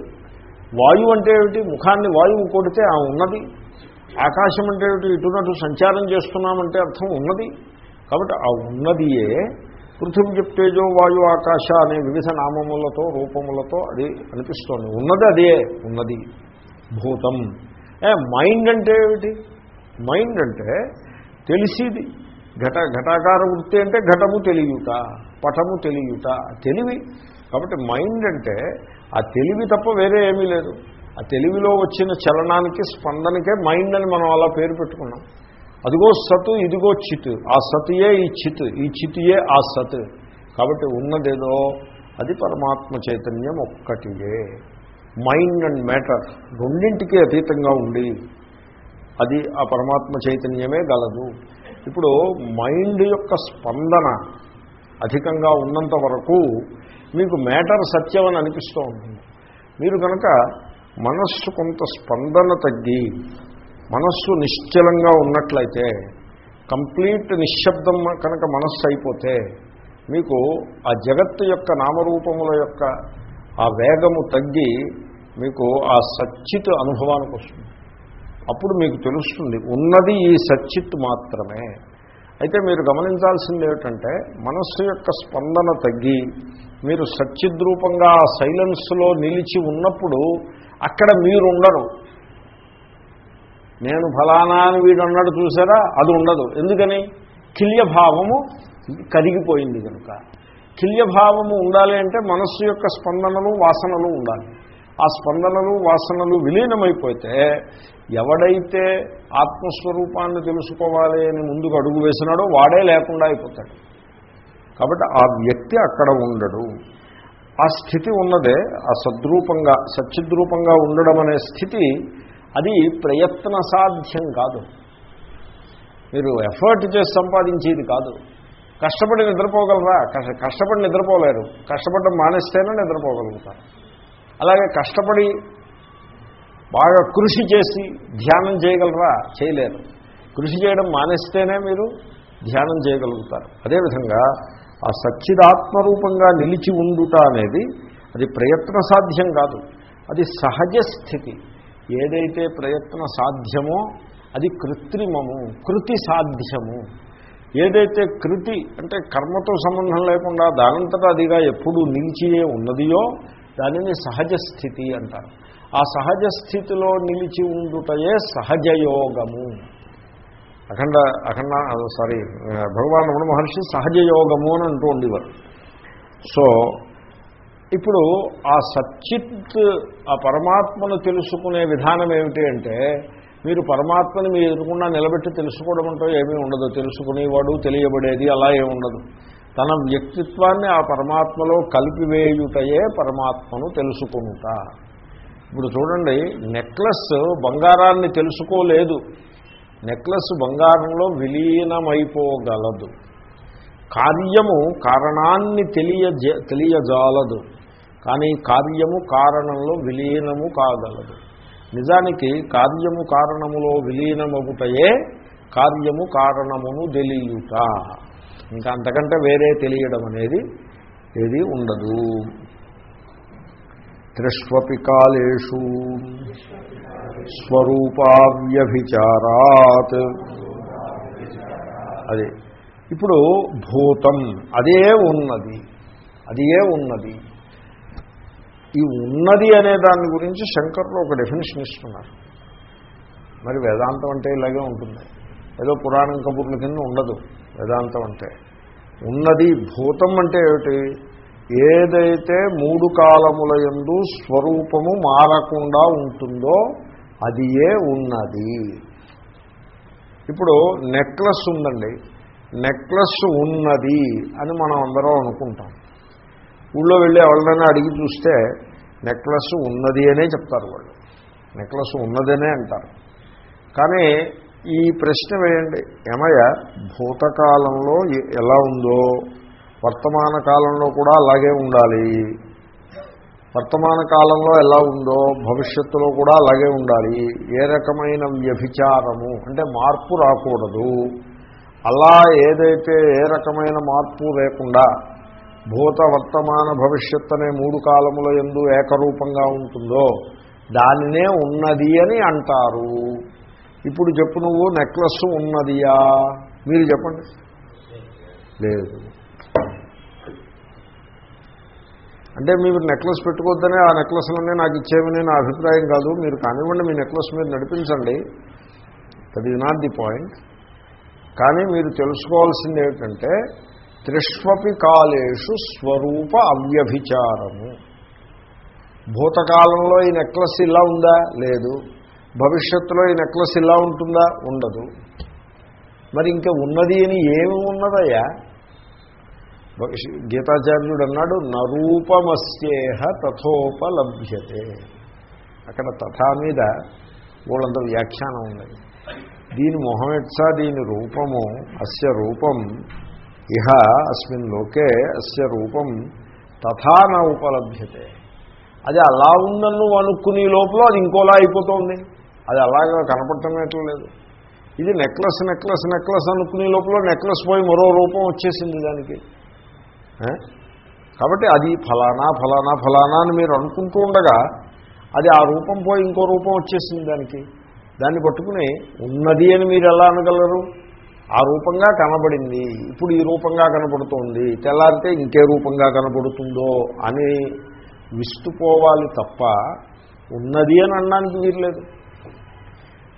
వాయువు అంటే ఏమిటి? ముఖాన్ని వాయువు కొడితే ఆ ఉన్నది. ఆకాశం అంటే ఇటునటు సంచారం చేస్తున్నామంటే అర్థం ఉన్నది. కాబట్టి ఆ ఉన్నదియే పృథివీ చెప్తేజో వాయు ఆకాశ అనే వివిధ నామములతో రూపములతో అది అనిపిస్తోంది. ఉన్నది అదే ఉన్నది. భూతం. ఏ మైండ్ అంటే ఏమిటి? మైండ్ అంటే తెలిసిది. ఘట ఘటాకార వృత్తి అంటే ఘటము తెలియట పటము తెలియుట తెలివి. కాబట్టి మైండ్ అంటే ఆ తెలివి తప్ప వేరే ఏమీ లేదు. ఆ తెలివిలో వచ్చిన చలనానికి స్పందనకే మైండ్ అని మనం అలా పేరు పెట్టుకున్నాం. అదిగో సత్ ఇదిగో చిత్. ఆ సతియే ఈ చిత్. ఈ చితియే ఆ సత్. కాబట్టి ఉన్నదేదో అది పరమాత్మ చైతన్యం ఒక్కటియే. మైండ్ అండ్ మ్యాటర్ రెండింటికి అతీతంగా ఉండి అది ఆ పరమాత్మ చైతన్యమే గలదు. ఇప్పుడు మైండ్ యొక్క స్పందన అధికంగా ఉన్నంత వరకు మీకు మ్యాటర్ సత్యం అని అనిపిస్తూ ఉంటుంది. మీరు కనుక మనస్సు కొంత స్పందన తగ్గి మనస్సు నిశ్చలంగా ఉన్నట్లయితే కంప్లీట్ నిశ్శబ్దం కనుక మనస్సు అయిపోతే మీకు ఆ జగత్తు యొక్క నామరూపముల యొక్క ఆ వేగము తగ్గి మీకు ఆ సచ్చిత్ అనుభవానికి వస్తుంది. అప్పుడు మీకు తెలుస్తుంది ఉన్నది ఈ సచ్చిత్ మాత్రమే. అయితే మీరు గమనించాల్సింది ఏమిటంటే మనస్సు యొక్క స్పందన తగ్గి మీరు సచ్చిద్రూపంగా ఆ సైలెన్స్లో నిలిచి ఉన్నప్పుడు అక్కడ మీరు ఉండరు నేను ఫలానా అని వీడు అన్నాడు చూసారా? అది ఉండదు. ఎందుకని? కిల్యభావము కరిగిపోయింది కనుక. కిల్యభావము ఉండాలి అంటే మనస్సు యొక్క స్పందనలు వాసనలు ఉండాలి. ఆ స్పందనలు వాసనలు విలీనమైపోతే ఎవడైతే ఆత్మస్వరూపాన్ని తెలుసుకోవాలి అని ముందుకు అడుగు వేసినాడో వాడే లేకుండా అయిపోతాడు. కాబట్టి ఆ వ్యక్తి అక్కడ ఉండడు. ఆ స్థితి ఉన్నదే ఆ సద్రూపంగా సచ్చిద్రూపంగా ఉండడం అనే స్థితి అది ప్రయత్న సాధ్యం కాదు. మీరు ఎఫర్ట్ చేసి సంపాదించేది కాదు. కష్టపడి నిద్రపోగలరా? కష్ట కష్టపడి నిద్రపోలేరు. కష్టపడడం మానేస్తేనే నిద్రపోగలుగుతారు. అలాగే కష్టపడి బాగా కృషి చేసి ధ్యానం చేయగలరా? చేయలేరు. కృషి చేయడం మానేస్తేనే మీరు ధ్యానం చేయగలుగుతారు. అదేవిధంగా ఆ సచ్చిదాత్మరూపంగా నిలిచి ఉండుట అనేది అది ప్రయత్న సాధ్యం కాదు. అది సహజ స్థితి. ఏదైతే ప్రయత్న సాధ్యమో అది కృత్రిమము కృతి సాధ్యము. ఏదైతే కృతి అంటే కర్మతో సంబంధం లేకుండా దానంతటా అదిగా ఎప్పుడు నిలిచియే ఉన్నదియో దానిని సహజ స్థితి అంటారు. ఆ సహజ స్థితిలో నిలిచి ఉండుటయే సహజయోగము. అఖండ అఖండ సారీ భగవాన్ రమణ మహర్షి సహజయోగము అని అంటూ ఉండేవారు. సో ఇప్పుడు ఆ సచ్చిత్ ఆ పరమాత్మను తెలుసుకునే విధానం ఏమిటి అంటే మీరు పరమాత్మని మీ ఎదురుకుండా నిలబెట్టి తెలుసుకోవడం అంటూ ఏమీ ఉండదు. తెలుసుకునేవాడు తెలియబడేది అలా ఏమి ఉండదు. తన వ్యక్తిత్వాన్ని ఆ పరమాత్మలో కలిపివేయుటయే పరమాత్మను తెలుసుకుంటా. ఇప్పుడు చూడండి నెక్లెస్ బంగారాన్ని తెలుసుకోలేదు. నెక్లెస్ బంగారంలో విలీనమైపోగలదు. కార్యము కారణాన్ని తెలియ తెలియజాలదు. కానీ కార్యము కారణంలో విలీనము కాగలదు. నిజానికి కార్యము కారణములో విలీనమగుటయే కార్యము కారణమును తెలియట. ఇంకా అంతకంటే వేరే తెలియడం అనేది ఏది ఉండదు. త్రిష్వపి కాలేషు. స్వరూపావ్యభిచారాత్. అదే. ఇప్పుడు భూతం అదే ఉన్నది. అదే ఉన్నది. ఈ ఉన్నది అనే దాని గురించి శంకర్లు ఒక డెఫినేషన్ ఇస్తున్నారు. మరి వేదాంతం అంటే ఇలాగే ఉంటుంది. ఏదో పురాణం కబుర్ల కింద ఉండదు వేదాంతం అంటే. ఉన్నది భూతం అంటే ఏమిటి? ఏదైతే మూడు కాలముల ఎందు స్వరూపము మారకుండా ఉంటుందో అది ఏ ఉన్నది. ఇప్పుడు నెక్లెస్ ఉందండి. నెక్లెస్ ఉన్నది అని మనం అందరం అనుకుంటాం. ఊళ్ళో వెళ్ళి ఎవరినైనా అడిగి చూస్తే నెక్లెస్ ఉన్నది అనే చెప్తారు వాళ్ళు. నెక్లెస్ ఉన్నదనే అంటారు. కానీ ఈ ప్రశ్న వేయండి. ఏమయ్య భూతకాలంలో ఎలా ఉందో? వర్తమాన కాలంలో కూడా అలాగే ఉండాలి. వర్తమాన కాలంలో ఎలా ఉందో భవిష్యత్తులో కూడా అలాగే ఉండాలి. ఏ రకమైన వ్యభిచారము? అంటే మార్పు రాకూడదు. అలా ఏదైతే ఏ రకమైన మార్పు లేకుండా భూత వర్తమాన భవిష్యత్ అనే మూడు కాలముల ఎందు ఏకరూపంగా ఉంటుందో దానినే ఉన్నది అని అంటారు. ఇప్పుడు చెప్పు నువ్వు నెక్లెస్ ఉన్నదియా? మీరు చెప్పండి. లేదు. అంటే మీరు నెక్లెస్ పెట్టుకోవద్దనే ఆ నెక్లెస్లన్నీ నాకు ఇచ్చేవని నా అభిప్రాయం కాదు. మీరు కానివ్వండి మీ నెక్లెస్ మీరు నడిపించండి. That is not the point కానీ మీరు తెలుసుకోవాల్సింది ఏమిటంటే త్రిష్వపి కాలేషు స్వరూప అవ్యభిచారము. భూతకాలంలో ఈ నెక్లెస్ ఇలా ఉందా? లేదు. భవిష్యత్తులో ఈ నెక్లెస్ ఇలా ఉంటుందా? ఉండదు. మరి ఇంకా ఉన్నది అని ఏమి ఉన్నదయ్యా? గీతాచార్యుడు అన్నాడు నరూపమస్యేహ తథోపలభ్యతే. అక్కడ తథా మీద వాళ్ళంత వ్యాఖ్యానం ఉంది. దీని మొహమెట్సా దీని రూపము అస్య రూపం ఇహ అస్మిన్ లోకే అస్య రూపం తథా నా ఉపలభ్యతే. అది అలా ఉందని నువ్వు అనుకునే లోపల అది ఇంకోలా అయిపోతుంది. అది అలాగా కనపడటం లేదు. ఇది నెక్లెస్ నెక్లెస్ నెక్లెస్ అనుకునే లోపల నెక్లెస్ పోయి మరో రూపం వచ్చేసింది దానికి. కాబట్టి అది ఫలానా ఫలానా ఫలానా అని మీరు అనుకుంటూ ఉండగా అది ఆ రూపం పోయి ఇంకో రూపం వచ్చేసింది దానికి. దాన్ని పట్టుకుని ఉన్నది అని మీరు ఎలా అనగలరు? ఆ రూపంగా కనబడింది. ఇప్పుడు ఈ రూపంగా కనబడుతోంది. తెల్లారితే ఇంకే రూపంగా కనబడుతుందో అని విస్తుపోవాలి తప్ప ఉన్నది అని అనడానికి వీర్లేదు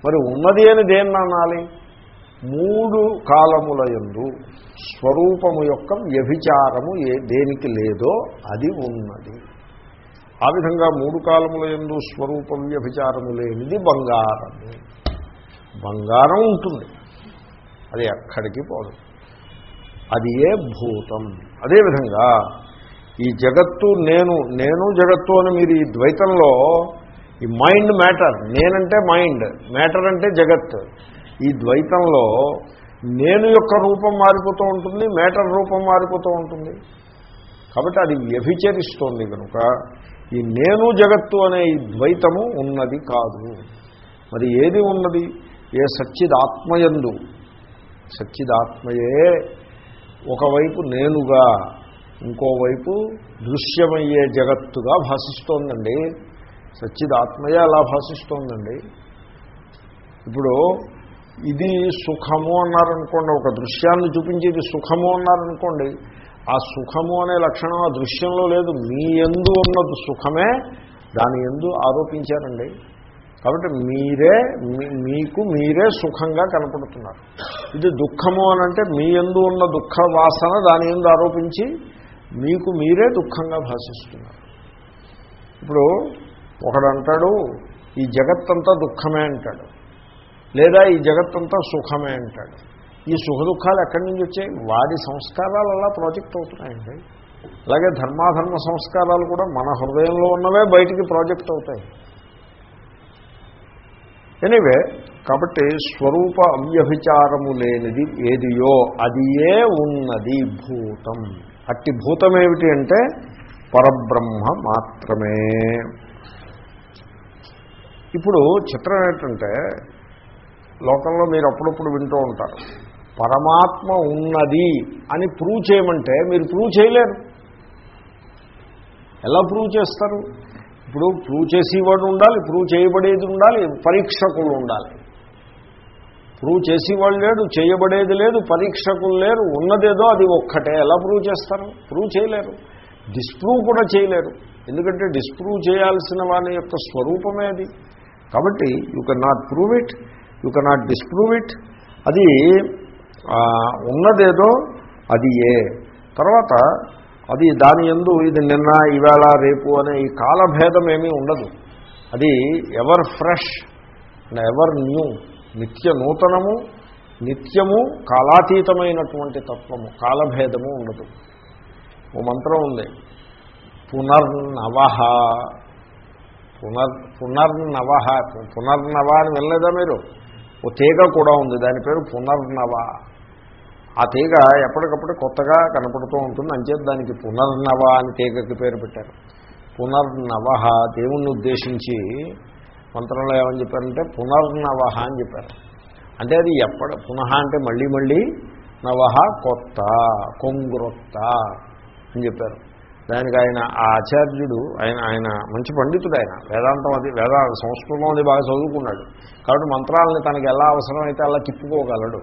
మరి ఉన్నది అని దేన్ని అనాలి? మూడు కాలముల ఎందు స్వరూపము యొక్క వ్యభిచారము ఏ దేనికి లేదో అది ఉన్నది. ఆ విధంగా మూడు కాలముల ఎందు స్వరూపం వ్యభిచారము లేనిది బంగారము. బంగారం ఉంటుంది. అది ఎక్కడికి పోదు. అది ఏ భూతం. అదేవిధంగా ఈ జగత్తు నేను నేను జగత్తు అని మీరు ఈ ద్వైతంలో ఈ మైండ్ మ్యాటర్ నేనంటే మైండ్ మ్యాటర్ అంటే జగత్. ఈ ద్వైతంలో నేను యొక్క రూపం మారిపోతూ ఉంటుంది మేటర్ రూపం మారిపోతూ ఉంటుంది. కాబట్టి అది వ్యభిచరిస్తోంది కనుక ఈ నేను జగత్తు అనే ఈ ద్వైతము ఉన్నది కాదు. మరి ఏది ఉన్నది? ఏ సచ్చిదాత్మయందు. సచ్చిదాత్మయే ఒకవైపు నేనుగా ఇంకోవైపు దృశ్యమయ్యే జగత్తుగా భాషిస్తోందండి. సచ్చిదాత్మయే అలా భాషిస్తోందండి. ఇప్పుడు ఇది సుఖము అన్నారనుకోండి ఒక దృశ్యాన్ని చూపించేది సుఖము అన్నారనుకోండి ఆ సుఖము అనే లక్షణం ఆ దృశ్యంలో లేదు మీ ఎందు ఉన్న సుఖమే దాని ఎందు ఆరోపించారండి. కాబట్టి మీరే మీ- మీకు మీరే సుఖంగా కనపడుతున్నారు. ఇది దుఃఖము అని అంటే మీ ఎందు ఉన్న దుఃఖ వాసన దాని ఎందు ఆరోపించి మీకు మీరే దుఃఖంగా భాషిస్తున్నారు. ఇప్పుడు ఒకడంటాడు ఈ జగత్తంతా దుఃఖమే అంటాడు. లేదా ఈ జగత్తంతా సుఖమే అంటాడు. ఈ సుఖ దుఃఖాలు ఎక్కడి నుంచి వచ్చాయి? వాడి సంస్కారాలు అలా ప్రాజెక్ట్ అవుతున్నాయండి. అలాగే ధర్మాధర్మ సంస్కారాలు కూడా మన హృదయంలో ఉన్నవే బయటికి ప్రాజెక్ట్ అవుతాయి. ఎనీవే కాబట్టి స్వరూప అవ్యభిచారము లేనిది ఏదియో అది ఏ ఉన్నది భూతం. అట్టి భూతం ఏమిటి అంటే పరబ్రహ్మ మాత్రమే. ఇప్పుడు చిత్రం ఏంటంటే లోకంలో మీరు అప్పుడప్పుడు వింటూ ఉంటారు. పరమాత్మ ఉన్నది అని ప్రూవ్ చేయమంటే మీరు ప్రూవ్ చేయలేరు. ఎలా ప్రూవ్ చేస్తారు? ఇప్పుడు ప్రూవ్ చేసేవాడు ఉండాలి ప్రూవ్ చేయబడేది ఉండాలి పరీక్షకులు ఉండాలి. ప్రూవ్ చేసేవాడు లేడు చేయబడేది లేదు పరీక్షకులు లేరు ఉన్నదేదో అది ఒక్కటే. ఎలా ప్రూవ్ చేస్తారు? ప్రూవ్ చేయలేరు. డిస్ప్రూవ్ కూడా చేయలేరు. ఎందుకంటే డిస్ప్రూవ్ చేయాల్సిన వాని యొక్క స్వరూపమే అది. కాబట్టి you can not prove it you cannot not disprove it. అది ఉన్నదేదో అది ఏ. తర్వాత అది దాని ఎందు ఇది నిన్న ఈవేళ రేపు అనే ఈ కాలభేదం ఏమీ ఉండదు. అది ever fresh and ever new. నిత్య నూతనము నిత్యము కాలాతీతమైనటువంటి తత్వము కాలభేదము ఉండదు. ఓ మంత్రం ఉంది. పునర్నవ పునర్ పునర్నవ పునర్నవ అని వినలేదా మీరు? ఓ తీగ కూడా ఉంది దాని పేరు పునర్నవ. ఆ తీగ ఎప్పటికప్పుడు కొత్తగా కనపడుతూ ఉంటుంది అంచేది దానికి పునర్నవ అని తీగకి పేరు పెట్టారు. పునర్నవ దేవుణ్ణి ఉద్దేశించి మంత్రంలో ఏమని చెప్పారంటే పునర్నవ అని చెప్పారు. అంటే అది ఎప్పటి పునః అంటే మళ్ళీ మళ్ళీ నవహ కొత్త కొంగ్రొత్త అని చెప్పారు. దానికి ఆయన ఆ ఆచార్యుడు ఆయన ఆయన మంచి పండితుడు ఆయన. వేదాంతం అది వేదా సంస్కృతం అది బాగా చదువుకున్నాడు. కాబట్టి మంత్రాలని తనకి ఎలా అవసరమైతే అలా తిప్పుకోగలడు.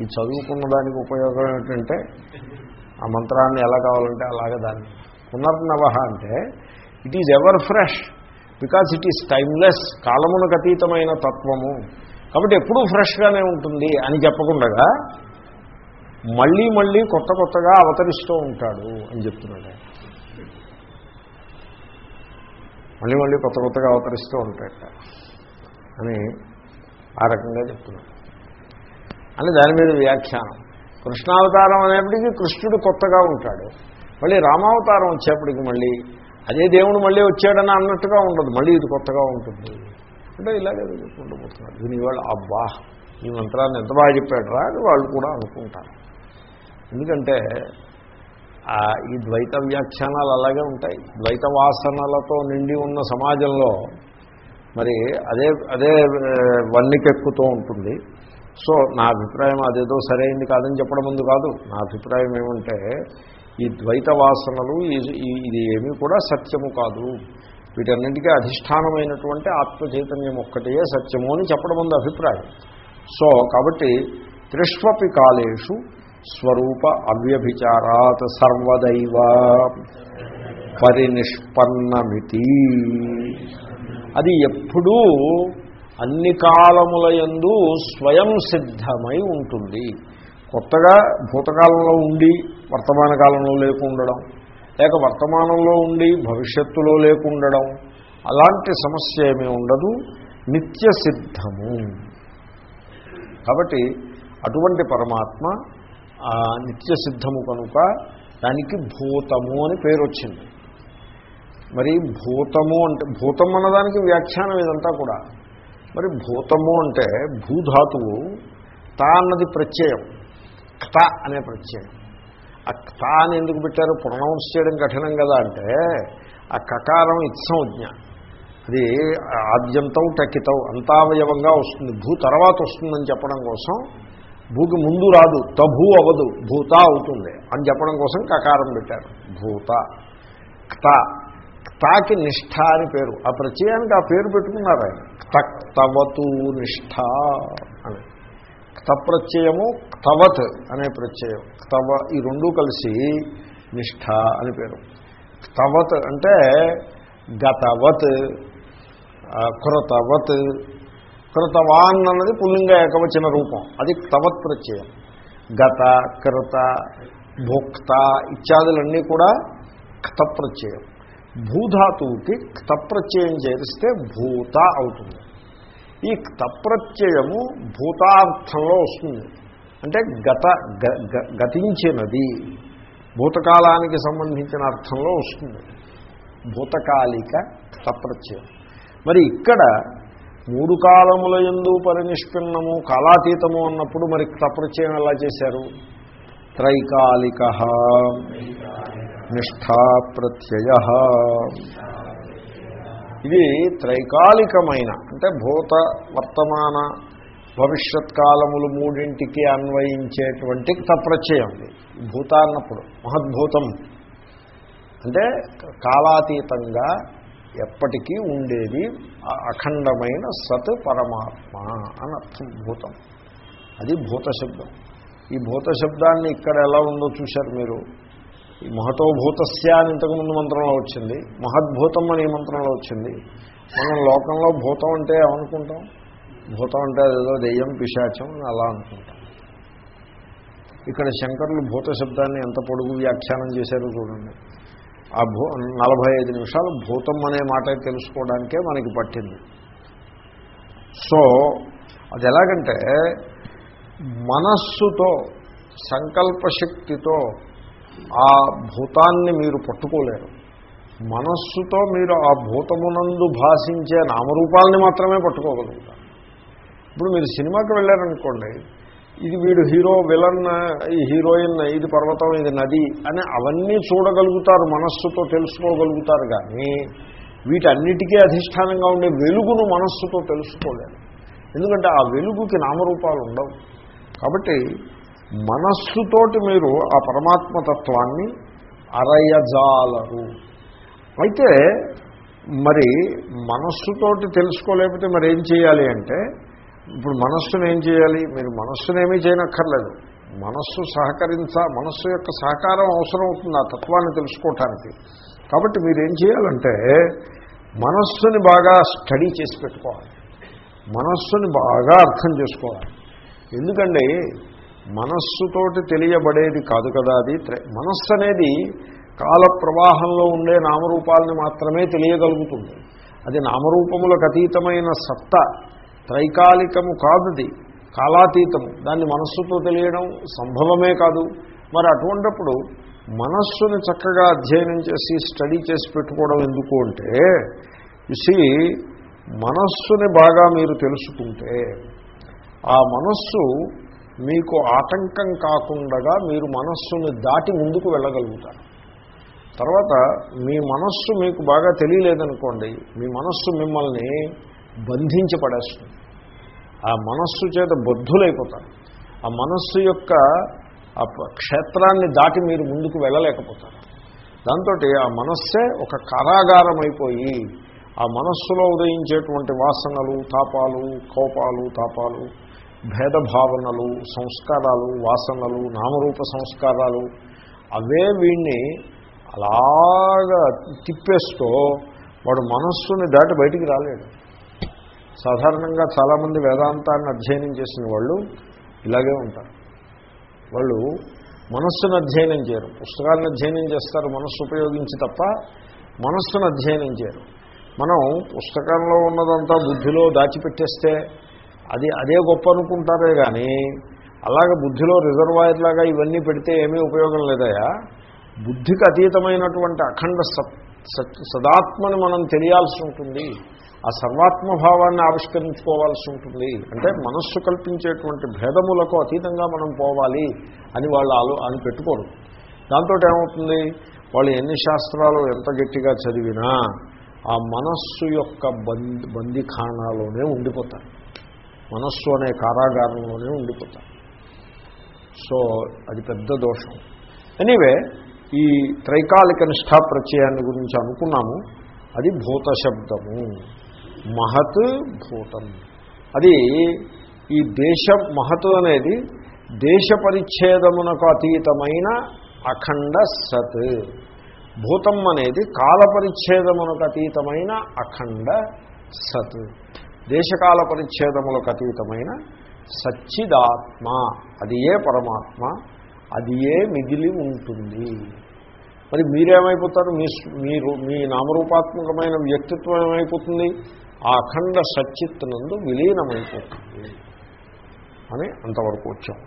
ఈ చదువుకున్న దానికి ఉపయోగం ఏంటంటే ఆ మంత్రాన్ని ఎలా కావాలంటే అలాగే దాన్ని. పునర్నవహ అంటే it is ever fresh because it is timeless కాలమునకు అతీతమైన తత్వము. కాబట్టి ఎప్పుడూ ఫ్రెష్గానే ఉంటుంది అని చెప్పకుండా మళ్ళీ మళ్ళీ కొత్త కొత్తగా అవతరిస్తూ ఉంటాడు అని చెప్తున్నాడు ఆయన. మళ్ళీ మళ్ళీ కొత్త కొత్తగా అవతరిస్తూ ఉంటాయట అని ఆ రకంగా చెప్తున్నాడు. అని దాని మీద వ్యాఖ్యానం. కృష్ణావతారం అనేప్పటికీ కృష్ణుడు కొత్తగా ఉంటాడు. మళ్ళీ రామావతారం వచ్చేప్పటికి మళ్ళీ అదే దేవుడు మళ్ళీ వచ్చాడని అన్నట్టుగా ఉండదు. మళ్ళీ ఇది కొత్తగా ఉంటుంది. అంటే ఇలాగే చెప్పుకుంటూ పోతున్నాడు. దీని వాళ్ళు అబ్బా ఈ మంత్రాన్ని ఎంత బాగా చెప్పాడరా అని వాళ్ళు కూడా అనుకుంటారు. ఎందుకంటే ఈ ద్వైత వ్యాఖ్యానాలు అలాగే ఉంటాయి. ద్వైత వాసనలతో నిండి ఉన్న సమాజంలో మరి అదే అదే వన్నికెక్కుతూ ఉంటుంది. సో నా అభిప్రాయం అదేదో సరైంది కాదని చెప్పడం ముందు కాదు. నా అభిప్రాయం ఏమంటే ఈ ద్వైత వాసనలు ఇది ఏమీ కూడా సత్యము కాదు. వీటన్నింటికీ అధిష్టానమైనటువంటి ఆత్మచైతన్యం ఒక్కటే సత్యము అని చెప్పడం ముందు అభిప్రాయం. సో కాబట్టి త్రిష్వపి కాలేషు స్వరూప అవ్యభిచారాత్ సర్వదైవ పరినిష్పన్నమితి. అది ఎప్పుడూ అన్ని కాలముల యందు స్వయం సిద్ధమై ఉంటుంది. కొత్తగా భూతకాలంలో ఉండి వర్తమాన కాలంలో లేకుండడం లేక వర్తమానంలో ఉండి భవిష్యత్తులో లేకుండడం అలాంటి సమస్య ఏమీ ఉండదు. నిత్య సిద్ధము. కాబట్టి అటువంటి పరమాత్మ నిత్య సిద్ధము కనుక దానికి భూతము అని పేరు వచ్చింది మరి భూతము అంటే భూతం అన్నదానికి వ్యాఖ్యానం ఇదంతా కూడా. మరి భూతము అంటే భూధాతువు తా అన్నది ప్రత్యయం క్త అనే ప్రత్యయం. ఆ క్త అని ఎందుకు పెట్టారు? ప్రొనౌన్స్ చేయడం కఠినం కదా అంటే ఆ కకారం ఇత్సంజ్ఞ అది ఆద్యంతం టకితం అంతావయవంగా వస్తుంది. భూ తర్వాత వస్తుందని చెప్పడం కోసం భూకి ముందు రాదు తభూ అవదు భూత అవుతుంది అని చెప్పడం కోసం కకారం పెట్టారు. భూత క్త క్తాకి నిష్ఠ అని పేరు. ఆ ప్రత్యయానికి ఆ పేరు పెట్టుకున్నారు ఆయన. క్తవతు నిష్ఠ అని. క్తప్రత్యయము క్తవత్ అనే ప్రత్యయం. క్తవ ఈ రెండు కలిసి నిష్ఠ అని పేరు. క్తవత్ అంటే గతవత్ ఆ, కృతవత్ కృతవాన్ అన్నది పుల్లింగ ఏకవచన రూపం. అది తవత్ ప్రత్యయం గత కృత భోక్త ఇత్యాదులన్నీ కూడా క్తప్రత్యయం భూధాతువుకి క్తప్రత్యయం చేరిస్తే భూత అవుతుంది. ఈ క్తప్రత్యయము భూతార్థంలో వస్తుంది. అంటే గత గతించినది భూతకాలానికి సంబంధించిన అర్థంలో వస్తుంది. భూతకాలిక క్తప్రత్యయం మరి ఇక్కడ మూడు కాలముల ఎందు పరినిష్పిన్నము కాలాతీతము అన్నప్పుడు మరి తప్రచయం ఎలా చేశారు? త్రైకాలిక నిష్ఠా ప్రత్యయ ఇది త్రైకాలికమైన అంటే భూత వర్తమాన భవిష్యత్ కాలములు మూడింటికి అన్వయించేటువంటి తప్రచయం ఇది. భూత అన్నప్పుడు మహద్భూతం. అంటే కాలాతీతంగా ఎప్పటికీ ఉండేది అఖండమైన సత్ పరమాత్మ అని అర్థం. భూతం. అది భూత శబ్దం. ఈ భూత శబ్దాన్ని ఇక్కడ ఎలా ఉందో చూశారు మీరు? ఈ మహతోభూతస్య అని ఇంతకుముందు మంత్రంలో వచ్చింది. మహద్భూతం అని మంత్రంలో వచ్చింది. మనం లోకంలో భూతం అంటే ఏమనుకుంటాం? భూతం అంటే అదేదో దెయ్యం పిశాచం అని అలా అనుకుంటాం. ఇక్కడ శంకరులు భూత శబ్దాన్ని ఎంత పొడుగు వ్యాఖ్యానం చేశారో చూడండి. ఆ భూ నలభై ఐదు నిమిషాలు భూతం అనే మాట తెలుసుకోవడానికే మనకి పట్టింది. సో అది ఎలాగంటే మనస్సుతో సంకల్పశక్తితో ఆ భూతాన్ని మీరు పట్టుకోలేరు. మనస్సుతో మీరు ఆ భూతమునందు భాషించే నామరూపాలని మాత్రమే పట్టుకోగలుగుతారు. ఇప్పుడు మీరు సినిమాకి వెళ్ళారనుకోండి ఇది వీడు హీరో విలన్ ఈ హీరోయిన్ ఇది పర్వతం ఇది నది అని అవన్నీ చూడగలుగుతారు మనస్సుతో తెలుసుకోగలుగుతారు కానీ వీటన్నిటికీ అధిష్టానంగా ఉండే వెలుగును మనస్సుతో తెలుసుకోలేదు ఎందుకంటే ఆ వెలుగుకి నామరూపాలు ఉండవు. కాబట్టి మనస్సుతోటి మీరు ఆ పరమాత్మతత్వాన్ని అరయజాలరు. అయితే మరి మనస్సుతోటి తెలుసుకోలేకపోతే మరి ఏం చేయాలి అంటే ఇప్పుడు మనస్సును ఏం చేయాలి? మీరు మనస్సునేమీ చేయనక్కర్లేదు. మనస్సు సహకరించ మనస్సు యొక్క సహకారం అవసరం అవుతుంది ఆ తత్వాన్ని తెలుసుకోవటానికి. కాబట్టి మీరు ఏం చేయాలంటే మనస్సుని బాగా స్టడీ చేసి పెట్టుకోవాలి. మనస్సుని బాగా అర్థం చేసుకోవాలి. ఎందుకండి మనస్సుతోటి తెలియబడేది కాదు కదా అది. త్ర- మనస్సు అనేది కాల ప్రవాహంలో ఉండే నామరూపాలని మాత్రమే తెలియగలుగుతుంది. అది నామరూపములకు అతీతమైన సత్త. త్రైకాలికము కాదుది కాలాతీతము. దాన్ని మనస్సుతో తెలియడం సంభవమే కాదు. మరి అటువంటప్పుడు మనస్సుని చక్కగా అధ్యయనం చేసి స్టడీ చేసి పెట్టుకోవడం ఎందుకు అంటే ఇసి మనస్సుని బాగా మీరు తెలుసుకుంటే ఆ మనస్సు మీకు ఆటంకం కాకుండా మీరు మనస్సుని దాటి ముందుకు వెళ్ళగలుగుతారు. తర్వాత మీ మనస్సు మీకు బాగా తెలియలేదనుకోండి మీ మనస్సు మిమ్మల్ని బంధించి పడేస్తుంది ఆ మనస్సు చేత బుద్ధులైపోతారు. ఆ మనస్సు యొక్క ఆ క్షేత్రాన్ని దాటి మీరు ముందుకు వెళ్ళలేకపోతారు. దాంతో ఆ మనస్సే ఒక కారాగారం అయిపోయి ఆ మనస్సులో ఉదయించేటువంటి వాసనలు తాపాలు కోపాలు తాపాలు భేదభావనలు సంస్కారాలు వాసనలు నామరూప సంస్కారాలు అవే వీడిని అలాగా తిప్పేస్తూ వాడు మనస్సుని దాటి బయటికి రాలేడు. సాధారణంగా చాలామంది వేదాంతాన్ని అధ్యయనం చేసిన వాళ్ళు ఇలాగే ఉంటారు. వాళ్ళు మనస్సును అధ్యయనం చేయరు. పుస్తకాలను అధ్యయనం చేస్తారు మనస్సు ఉపయోగించి తప్ప మనస్సును అధ్యయనం చేయరు. మనం పుస్తకంలో ఉన్నదంతా బుద్ధిలో దాచిపెట్టేస్తే అది అదే గొప్ప అనుకుంటారే కానీ అలాగే బుద్ధిలో రిజర్వాయర్ లాగా ఇవన్నీ పెడితే ఏమీ ఉపయోగం లేదయా? బుద్ధికి అతీతమైనటువంటి అఖండ సత్ సత్ సదాత్మని మనం తెలియాల్సి ఉంటుంది. ఆ సర్వాత్మభావాన్ని ఆవిష్కరించుకోవాల్సి ఉంటుంది. అంటే మనస్సు కల్పించేటువంటి భేదములకు అతీతంగా మనం పోవాలి అని వాళ్ళు ఆలో అని పెట్టుకోరు. దాంతో ఏమవుతుంది? వాళ్ళు ఎన్ని శాస్త్రాలు ఎంత గట్టిగా చదివినా ఆ మనస్సు యొక్క బంది బందిఖానాలోనే ఉండిపోతారు. మనస్సు అనే కారాగారంలోనే ఉండిపోతారు. సో అది పెద్ద దోషం. ఎనీవే ఈ త్రైకాలిక నిష్ఠా ప్రత్యయాన్ని గురించి అనుకున్నాము. అది భూత శబ్దము. మహత్ భూతం. అది ఈ దేశ మహత్ అనేది దేశ పరిచ్ఛేదమునకు అతీతమైన అఖండ సత్. భూతం అనేది కాల పరిచ్ఛేదమునకు అతీతమైన అఖండ సత్. దేశకాల పరిచ్ఛేదములకు అతీతమైన సచ్చిదాత్మ. అది ఏ పరమాత్మ? అది ఏ మిగిలి ఉంటుంది. మరి మీరేమైపోతారు? మీ మీరు మీ నామరూపాత్మకమైన వ్యక్తిత్వం ఏమైపోతుంది? ఆ అఖండ సచ్చిత్ నందు విలీనమైపోతుంది అని అంతవరకు వచ్చాం.